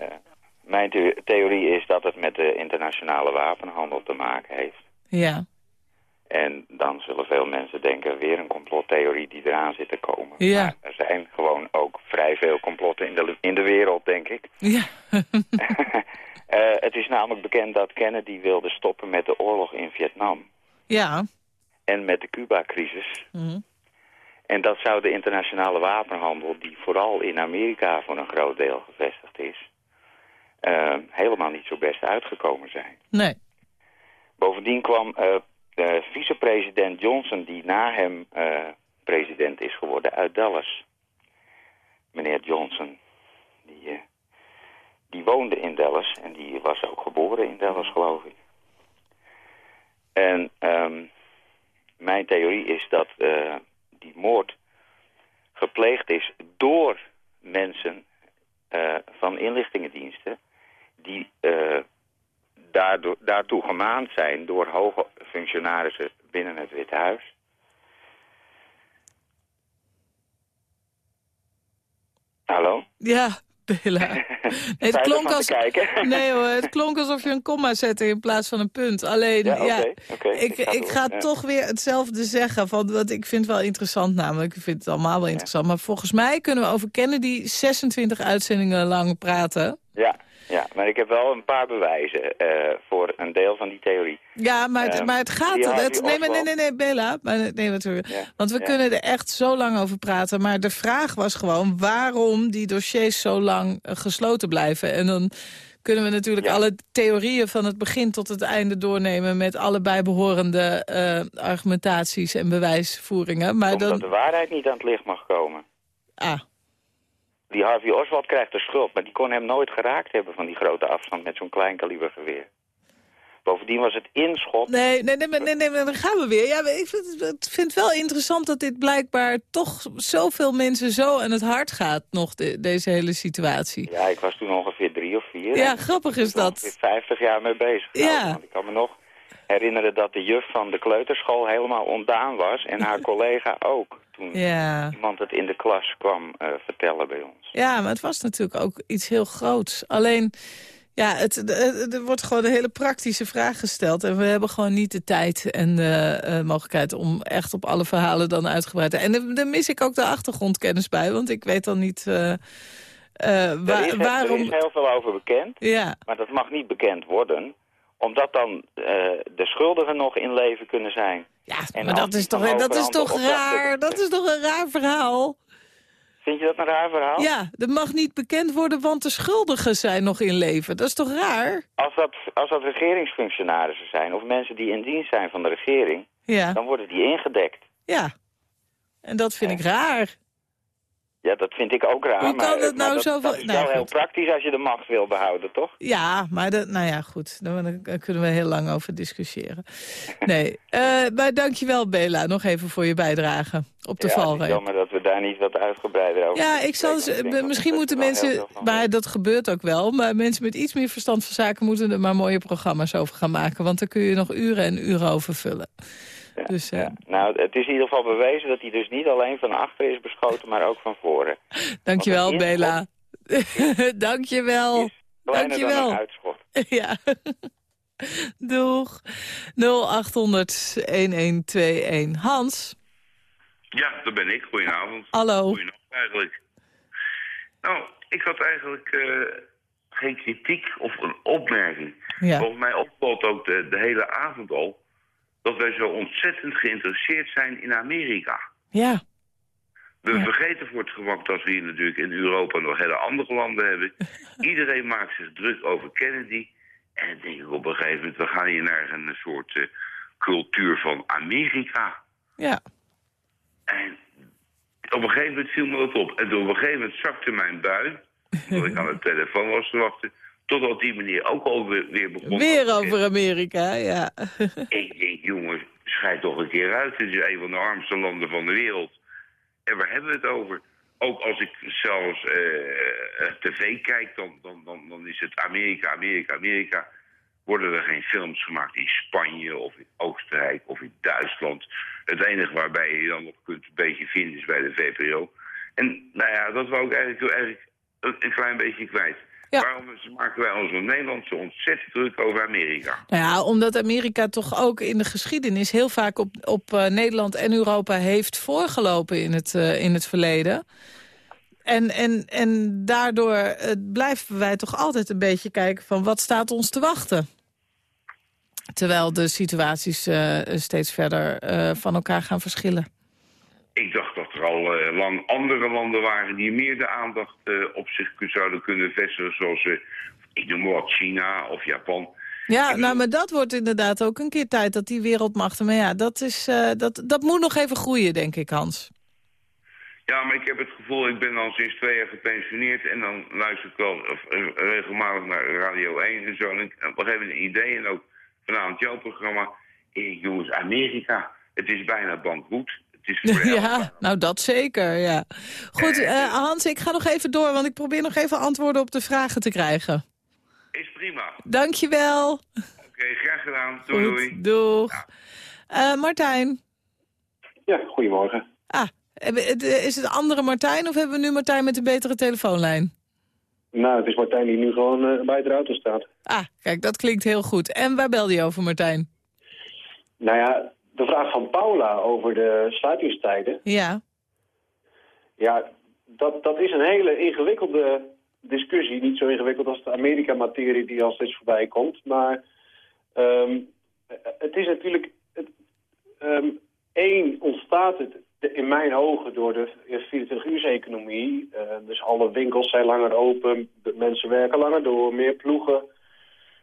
Mijn the- theorie is dat het met de internationale wapenhandel te maken heeft. Ja. En dan zullen veel mensen denken, weer een complottheorie die eraan zit te komen. Ja. Maar er zijn gewoon ook vrij veel complotten in de, in de wereld, denk ik. Ja. Eh, het is namelijk bekend dat Kennedy wilde stoppen met de oorlog in Vietnam. Ja. En met de Cuba-crisis. Mhm. En dat zou de internationale wapenhandel, die vooral in Amerika voor een groot deel gevestigd is, eh, helemaal niet zo best uitgekomen zijn. Nee. Bovendien kwam eh, de vicepresident Johnson, die na hem eh, president is geworden, uit Dallas. Meneer Johnson, die, die woonde in Dallas en die was ook geboren in Dallas, geloof ik. En ehm, mijn theorie is dat eh, die moord gepleegd is door mensen eh, van inlichtingendiensten die eh, daardoor, daartoe gemaand zijn door hoge functionarissen binnen het Witte Huis. Hallo? Ja, Nee, het klonk als... Nee hoor, het klonk alsof je een komma zette in plaats van een punt. Alleen, ja, ik, ik ga ik door, ga ja. toch weer hetzelfde zeggen. Van, wat ik vind wel interessant namelijk. Ik vind het allemaal wel interessant. Maar volgens mij kunnen we over Kennedy 26 uitzendingen lang praten. Ja, ja, maar ik heb wel een paar bewijzen eh, voor een deel van die theorie. Ja, maar het, Ehm, maar het gaat... Het, nee, maar nee, nee, nee, Bela. Maar, nee, wat, want we ja. kunnen er echt zo lang over praten. Maar de vraag was gewoon waarom die dossiers zo lang eh, gesloten blijven. En dan kunnen we natuurlijk alle theorieën van het begin tot het einde doornemen... met alle bijbehorende eh, argumentaties en bewijsvoeringen. Maar Omdat dan... de waarheid niet aan het licht mag komen. Ah, Die Harvey Oswald krijgt de schuld, maar die kon hem nooit geraakt hebben van die grote afstand met zo'n klein kaliber geweer. Bovendien was het inschot. Nee, nee, nee, nee, nee, dan gaan we weer. Ja, ik vind, het- ik vind wel interessant dat dit blijkbaar toch zoveel mensen zo aan het hart gaat, nog de- deze hele situatie. Ja, ik was toen ongeveer drie of vier. Ja, grappig is ik ben ongeveer dat. 50 jaar mee bezig. Ja. ik kan me nog herinneren dat de juf van de kleuterschool helemaal ontdaan was. En haar collega ook. Toen Ja. iemand het in de klas kwam eh, vertellen bij ons. Ja, maar het was natuurlijk ook iets heel groots. Alleen, ja, het, er wordt gewoon een hele praktische vraag gesteld. En we hebben gewoon niet de tijd en de eh, mogelijkheid om echt op alle verhalen dan uitgebreid te... En daar- mis ik ook de achtergrondkennis bij, want ik weet dan niet... eh, eh, er, waar- is, er waarom... is heel veel over bekend. Ja, Maar dat mag niet bekend worden. Omdat dan eh, de schuldigen nog in leven kunnen zijn. Ja, En maar dat is toch, dat is toch raar? Dat is toch een raar verhaal? Vind je dat een raar verhaal? Ja, dat mag niet bekend worden, want de schuldigen zijn nog in leven. Dat is toch raar? Als dat, als dat regeringsfunctionarissen zijn of mensen die in dienst zijn van de regering, Ja, dan worden die ingedekt. ja. En dat vind ik raar. Ja, dat vind ik ook raar. Hoe kan het maar nou dat, zoveel- dat is Nou, wel heel praktisch als je de macht wil behouden, toch? Ja, maar dat, nou ja, goed. Daar, daar kunnen we heel lang over discussiëren. Nee, eh maar dankjewel Bela, nog even voor je bijdrage op de ja, valreep. jammer dat we daar niet wat uitgebreider over Ja, ik zal, dat misschien moeten mensen, maar dat gebeurt ook wel, maar mensen met iets meer verstand van zaken moeten er maar mooie programma's over gaan maken, want daar kun je nog uren en uren over vullen. Dus eh, Nou, het is in ieder geval bewezen dat hij dus niet alleen van achter is beschoten, maar ook van voren. dankjewel een Bela. dankjewel. Kleiner dan Dankjewel. een uitschot. Ja. Doeg. 0800 1121. Hans. Ja, dat ben ik. Goedenavond. Hallo. Goedenavond eigenlijk. Nou, ik had eigenlijk eh, geen kritiek of een opmerking. Ja. Volgens mij opvalt ook de, de hele avond al dat wij zo ontzettend geïnteresseerd zijn in Amerika. Ja. We vergeten voor het gemak dat we hier natuurlijk in Europa nog hele andere landen hebben. Iedereen maakt zich druk over Kennedy. En dan denk ik op een gegeven moment, we gaan hier naar een soort eh, cultuur van Amerika. Ja. En op een gegeven moment viel me dat op. En op een gegeven moment zakte mijn bui, omdat ik aan de telefoon was te wachten, totdat die meneer ook alweer weer begon. Weer over Amerika, ja. Ik denk, jongens, schijt toch een keer uit. Dit is een van de armste landen van de wereld. En waar hebben we het over? Ook als ik zelfs eh, eh, tv kijk, dan, dan, dan, dan is het Amerika, Amerika, Amerika. Worden er geen films gemaakt in Spanje of in Oostenrijk of in Duitsland. Het enige waarbij je dan nog kunt een beetje vinden is bij de VPRO. En nou ja, dat wou ik eigenlijk, eigenlijk een, een klein beetje kwijt. Waarom maken wij ons in Nederland zo ontzettend druk over Amerika? Nou ja, omdat Amerika toch ook in de geschiedenis heel vaak op, op eh, Nederland en Europa heeft voorgelopen in het, eh, in het verleden. En, en, en daardoor eh, blijven wij toch altijd een beetje kijken van wat staat ons te wachten. Terwijl de situaties steeds verder van elkaar gaan verschillen. Ik dacht dat er al eh, lang andere landen waren die meer de aandacht eh, op zich zouden kunnen vestigen. Zoals, eh, ik noem maar wat, China of Japan. Ja, nou, maar dat wordt inderdaad ook een keer tijd dat die wereldmachten... Maar ja, dat, is, dat, dat moet nog even groeien, denk ik, Hans. Ja, maar ik heb het gevoel, ik ben al sinds twee jaar gepensioneerd... en dan luister ik wel of, regelmatig naar Radio 1 en zo. En ik heb op een gegeven moment een idee en ook vanavond jouw programma. Eh, jongens, Amerika, het is bijna bankroet. Is voor Ja, nou dat zeker, ja. Goed, eh, Hans, ik ga nog even door, want ik probeer nog even antwoorden op de vragen te krijgen. Is prima. Dankjewel. Oké, graag gedaan. Doei, doei. Goed, doeg. Eh, Martijn. Ja, goedemorgen. Ah, eh, is het andere Martijn of hebben we nu Martijn met een betere telefoonlijn? Nou, het is Martijn die nu gewoon eh, buiten de auto staat. Ah, kijk, dat klinkt heel goed. En waar belde je over, Martijn? Nou ja, de vraag van Paula over de sluitingstijden. Ja. Ja, dat, dat is een hele ingewikkelde discussie. Niet zo ingewikkeld als de Amerika-materie die al steeds voorbij komt. Maar ehm, het is natuurlijk... Het, ehm, één, ontstaat het in mijn ogen door de 24-uurs-economie. Eh, dus alle winkels zijn langer open, mensen werken langer door, meer ploegen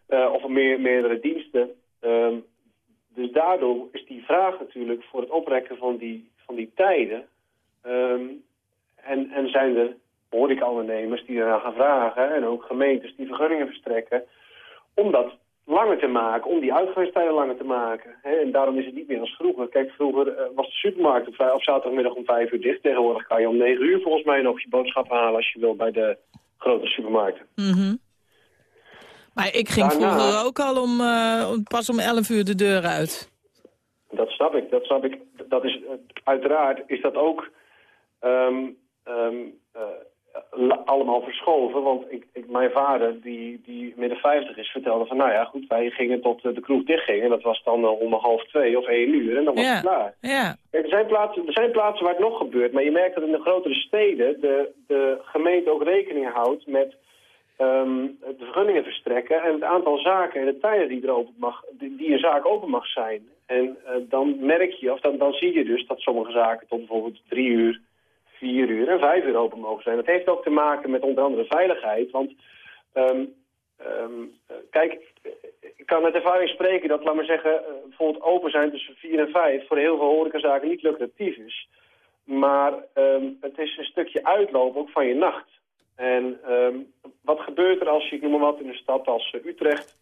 eh, of meer, meerdere diensten. Ehm, dus daardoor is die vraag natuurlijk voor het oprekken van die, van die tijden... Ehm, en, en zijn er horecaondernemers die eraan gaan vragen... en ook gemeentes die vergunningen verstrekken... om dat langer te maken, om die uitgangstijden langer te maken. En daarom is het niet meer als vroeger. Kijk, vroeger eh, was de supermarkt op, op zaterdagmiddag om vijf uur dicht. Tegenwoordig kan je om negen uur volgens mij nog je boodschappen halen als je wil bij de grote supermarkten. Mhm. Maar ik ging Daarna- vroeger ook al om, eh, pas om 11 uur de deur uit. Dat snap ik, dat snap ik. Dat is, uiteraard is dat ook ehm, ehm, eh, allemaal verschoven. Want ik, ik, mijn vader, die, die midden 50 is, vertelde van... nou ja, goed, wij gingen tot eh, de kroeg dichtging. En dat was dan om half twee of één uur. En dan was Ja. het klaar. Ja. Er, zijn plaatsen, er zijn plaatsen waar het nog gebeurt. Maar je merkt dat in de grotere steden de, de gemeente ook rekening houdt met ehm, de vergunningen verstrekken en het aantal zaken en de tijden die, er open mag, die, een zaak open mag zijn. En eh, dan merk je, of dan, dan zie je dus dat sommige zaken tot bijvoorbeeld drie uur, vier uur en vijf uur open mogen zijn. Dat heeft ook te maken met onder andere veiligheid. Want ehm, ehm, eh, kijk, ik kan met ervaring spreken dat, laat maar zeggen, eh, bijvoorbeeld open zijn tussen vier en vijf voor heel veel horecazaken niet lucratief is. Maar het is een stukje uitloop ook van je nacht. En ehm, wat gebeurt er als je, ik noem maar wat, in een stad als eh, Utrecht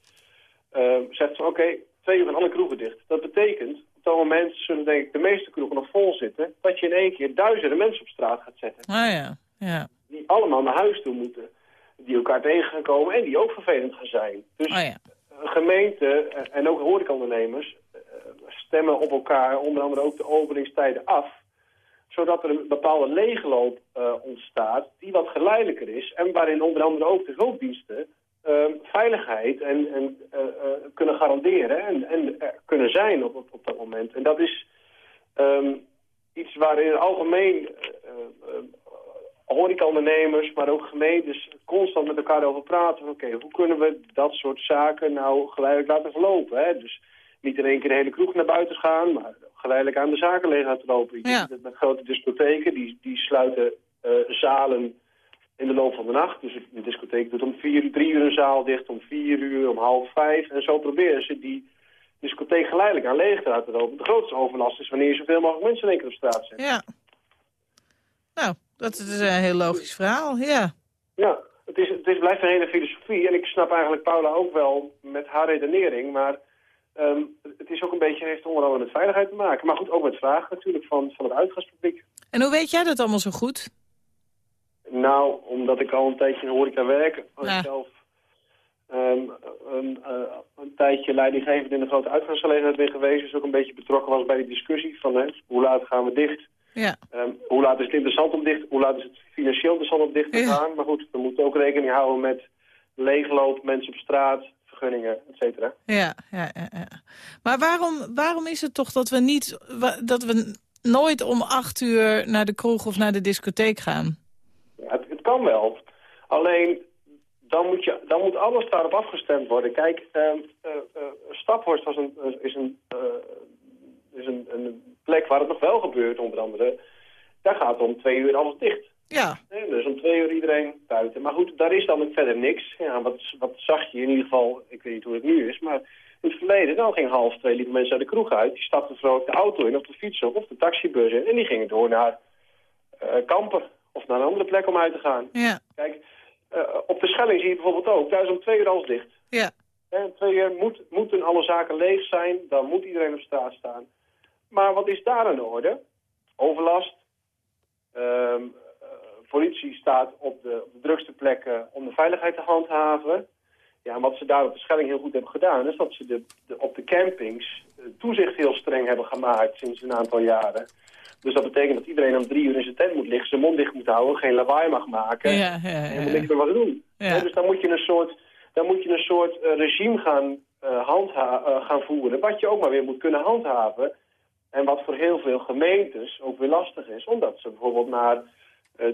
ehm, zegt van oké, twee uur van alle kroegen dicht. Dat betekent, op dat moment zullen denk ik de meeste kroegen nog vol zitten, dat je in één keer duizenden mensen op straat gaat zetten. Ah ja, ja. Die allemaal naar huis toe moeten. Die elkaar tegen gaan komen en die ook vervelend gaan zijn. Dus Oh ja. een gemeente eh, en ook horecaondernemers eh, stemmen op elkaar onder andere ook de openingstijden af zodat er een bepaalde leegloop eh, ontstaat die wat geleidelijker is en waarin onder andere ook de hulpdiensten eh, veiligheid en, en, eh, eh, kunnen garanderen en, en kunnen zijn op, op, dat moment. En dat is ehm, iets waar in het algemeen horecaondernemers, maar ook gemeentes constant met elkaar over praten. van, Oké, hoe kunnen we dat soort zaken nou geleidelijk laten verlopen? Hè? Dus niet in één keer de hele kroeg naar buiten gaan, maar geleidelijk aan de zaken leeg laten lopen. Je ziet het met grote discotheken, die, die sluiten eh, zalen in de loop van de nacht. Dus de discotheek doet om vier, drie uur een zaal dicht, om vier uur, om half vijf. En zo proberen ze die discotheek geleidelijk aan leeg te laten lopen. De grootste overlast is wanneer je zoveel mogelijk mensen in één keer op straat zet. Ja. Nou, dat is een heel logisch verhaal, ja. Ja, het, is, het is, blijft een hele filosofie. En ik snap eigenlijk Paula ook wel met haar redenering. Maar ehm, het is ook een beetje, heeft onder andere met veiligheid te maken. Maar goed, ook met vragen natuurlijk van, van het uitgaanspubliek. En hoe weet jij dat allemaal zo goed? Nou, omdat ik al een tijdje in de horeca werk. als Ja. ik zelf ehm, een, eh, een tijdje leidinggevend in de grote uitgaansgelegenheid ben geweest. Dus ook een beetje betrokken was bij die discussie van hè, hoe laat gaan we dicht. Ja. Ehm, hoe laat is het interessant om dicht, hoe laat is het financieel interessant om dicht te gaan. Maar goed, we moeten ook rekening houden met leegloop, mensen op straat, vergunningen, et cetera. Ja, ja, ja, ja. Maar waarom, waarom is het toch dat we niet, dat we nooit om acht uur naar de kroeg of naar de discotheek gaan? Ja, het, het kan wel. Alleen, dan moet, je, dan moet alles daarop afgestemd worden. Kijk, ehm, eh, eh, Staphorst was een, is, een, eh, is een, een plek waar het nog wel gebeurt, onder andere. Daar gaat om twee uur alles dicht. Ja. Nee, dus om twee uur iedereen buiten. Maar goed, daar is dan verder niks. Ja, wat, wat zag je in ieder geval, ik weet niet hoe het nu is, maar in het verleden, dan ging half twee liepen mensen uit de kroeg uit. Die stapten vrolijk de auto in of de fiets of de taxibus in. En die gingen door naar eh Kamper of naar een andere plek om uit te gaan. Ja. Kijk, eh, op de Schelling zie je bijvoorbeeld ook, daar is om twee uur alles dicht. Ja. En twee uur moet, moeten alle zaken leeg zijn, dan moet iedereen op straat staan. Maar wat is daar aan de orde? Overlast. Eh, politie staat op de, op de drukste plekken om de veiligheid te handhaven. Ja, en wat ze daar op de Schelling heel goed hebben gedaan... is dat ze de, de, op de campings eh, toezicht heel streng hebben gemaakt sinds een aantal jaren. Dus dat betekent dat iedereen om drie uur in zijn tent moet liggen, zijn mond dicht moet houden, geen lawaai mag maken. Ja, ja, ja. En helemaal niks meer wat doen. Dus dan moet je een soort, dan moet je een soort eh, regime gaan, handha- eh, gaan voeren, wat je ook maar weer moet kunnen handhaven. En wat voor heel veel gemeentes ook weer lastig is, omdat ze bijvoorbeeld maar eh,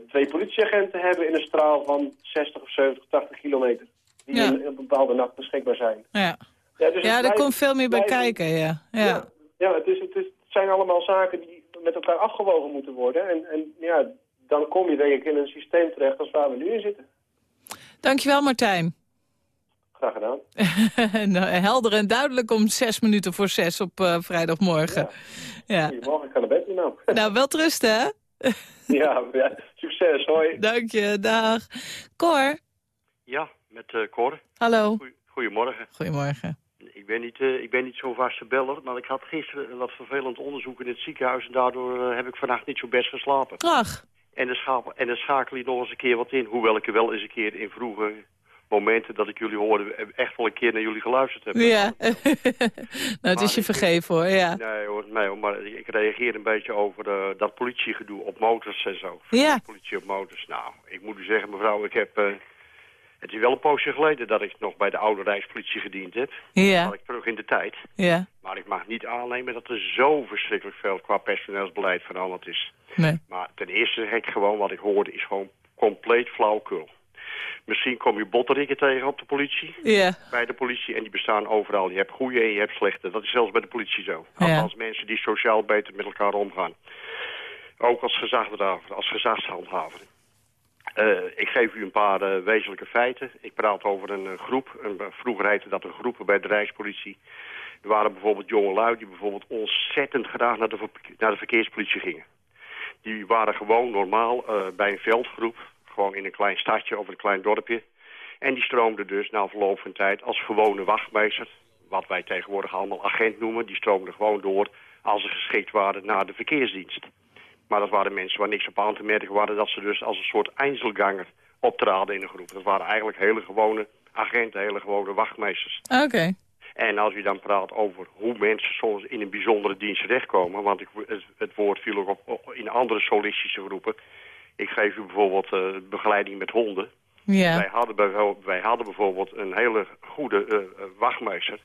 twee politieagenten hebben in een straal van 60 of 70, 80 kilometer. Die Ja. in een bepaalde nacht beschikbaar zijn. Ja, Ja, dus ja daar blijft- komt veel meer bij blijft- kijken, ja. ja. ja, het, is, het, is, het zijn allemaal zaken die met elkaar afgewogen moeten worden. En, en ja, dan kom je denk ik in een systeem terecht als waar we nu in zitten. Dankjewel Martijn. Graag gedaan. nou, helder en duidelijk om zes minuten voor zes op eh, vrijdagmorgen. Ja. Goedemorgen, ik ga naar bed nu nou. Nou, wel rusten, hè? ja, ja, succes, hoi. Dank je, dag. Cor, Ja, met eh Cor. hallo. Goedemorgen. Goedemorgen. Ik ben niet, eh, ik ben niet zo'n vaste beller, maar ik had gisteren een wat vervelend onderzoek in het ziekenhuis... en daardoor eh, heb ik vannacht niet zo best geslapen. Ach. En dan, schakel, en dan schakel je nog eens een keer wat in. Hoewel ik er wel eens een keer in vroege momenten dat ik jullie hoorde... echt wel een keer naar jullie geluisterd heb. Ja. nou, het is je vergeven hoor, ja. Nee hoor, nee, hoor, maar ik reageer een beetje over eh, dat politiegedoe op motors en zo. Ja. Politie op motors. Nou, ik moet u zeggen mevrouw, ik heb... eh, het is wel een poosje geleden dat ik nog bij de oude Rijkspolitie gediend heb. Ja. Dat ik terug in de tijd. Ja. Maar ik mag niet aannemen dat er zo verschrikkelijk veel qua personeelsbeleid veranderd is. Nee. Maar ten eerste zeg ik gewoon wat ik hoorde is gewoon compleet flauwkul. Misschien kom je botterikken tegen op de politie. Ja. Bij de politie. En die bestaan overal. Je hebt goede en je hebt slechte. Dat is zelfs bij de politie zo. Als mensen die sociaal beter met elkaar omgaan. Ook als gezagdrager, als gezagshandhaver. Eh, ik geef u een paar eh, wezenlijke feiten. Ik praat over een eh, groep. Een, vroeger heette dat een groep bij de Rijkspolitie. Er waren bijvoorbeeld jongelui die bijvoorbeeld ontzettend graag naar de, naar de verkeerspolitie gingen. Die waren gewoon normaal bij een veldgroep, gewoon in een klein stadje of een klein dorpje. En die stroomden dus na verloop van tijd als gewone wachtmeester, wat wij tegenwoordig allemaal agent noemen, die stroomden gewoon door als ze geschikt waren naar de verkeersdienst. Maar dat waren mensen waar niks op aan te merken waren, dat ze dus als een soort einzelganger optraden in een groep. Dat waren eigenlijk hele gewone agenten, hele gewone wachtmeesters. Oké. En als u dan praat over hoe mensen soms in een bijzondere dienst terechtkomen... want ik, het, het woord viel ook op, op- in andere solistische groepen. Ik geef u bijvoorbeeld eh, begeleiding met honden. Ja. Wij, hadden bijvoorbeeld, wij hadden bijvoorbeeld een hele goede eh, wachtmeester...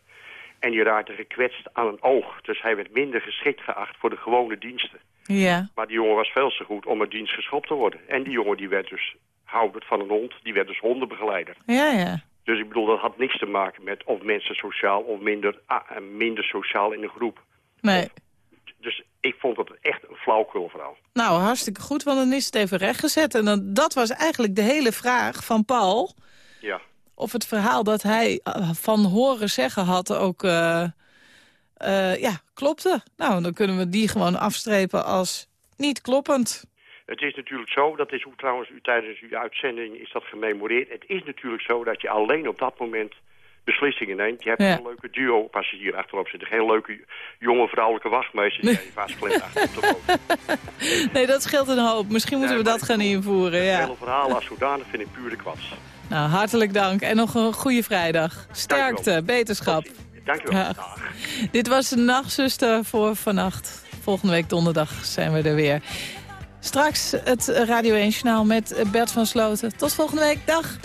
en die raakte gekwetst aan een oog. Dus hij werd minder geschikt geacht voor de gewone diensten. Ja. Maar die jongen was veel te goed om uit dienst geschopt te worden. En die jongen die werd dus houder van een hond, die werd dus hondenbegeleider. Ja, ja. Dus ik bedoel, dat had niks te maken met of mensen sociaal of minder, ah, minder sociaal in een groep. Nee. Dus ik vond het echt een flauwkul verhaal. Nou, hartstikke goed, want dan is het even rechtgezet. En dan, dat was eigenlijk de hele vraag van Paul. Ja. Of het verhaal dat hij eh, van horen zeggen had ook... eh, eh, ja, klopte. Nou, dan kunnen we die gewoon afstrepen als niet kloppend. Het is natuurlijk zo, dat is hoe trouwens u tijdens uw uitzending is dat gememoreerd. Het is natuurlijk zo dat je alleen op dat moment beslissingen neemt. Je hebt Ja. een leuke duo-passagier achterop zitten. Geen leuke jonge vrouwelijke wachtmeester die je vastklemt achterop de boot. Nee, dat scheelt een hoop. Misschien moeten we dat gaan invoeren, Het ja. hele verhaal als zodanig vind ik puur de kwats. Nou, hartelijk dank en nog een goede vrijdag. Sterkte, beterschap. Dank u wel. Dag. Dit was de nachtzuster voor vannacht. Volgende week donderdag zijn we er weer. Straks het Radio 1 Journaal met Bert van Sloten. Tot volgende week. Dag.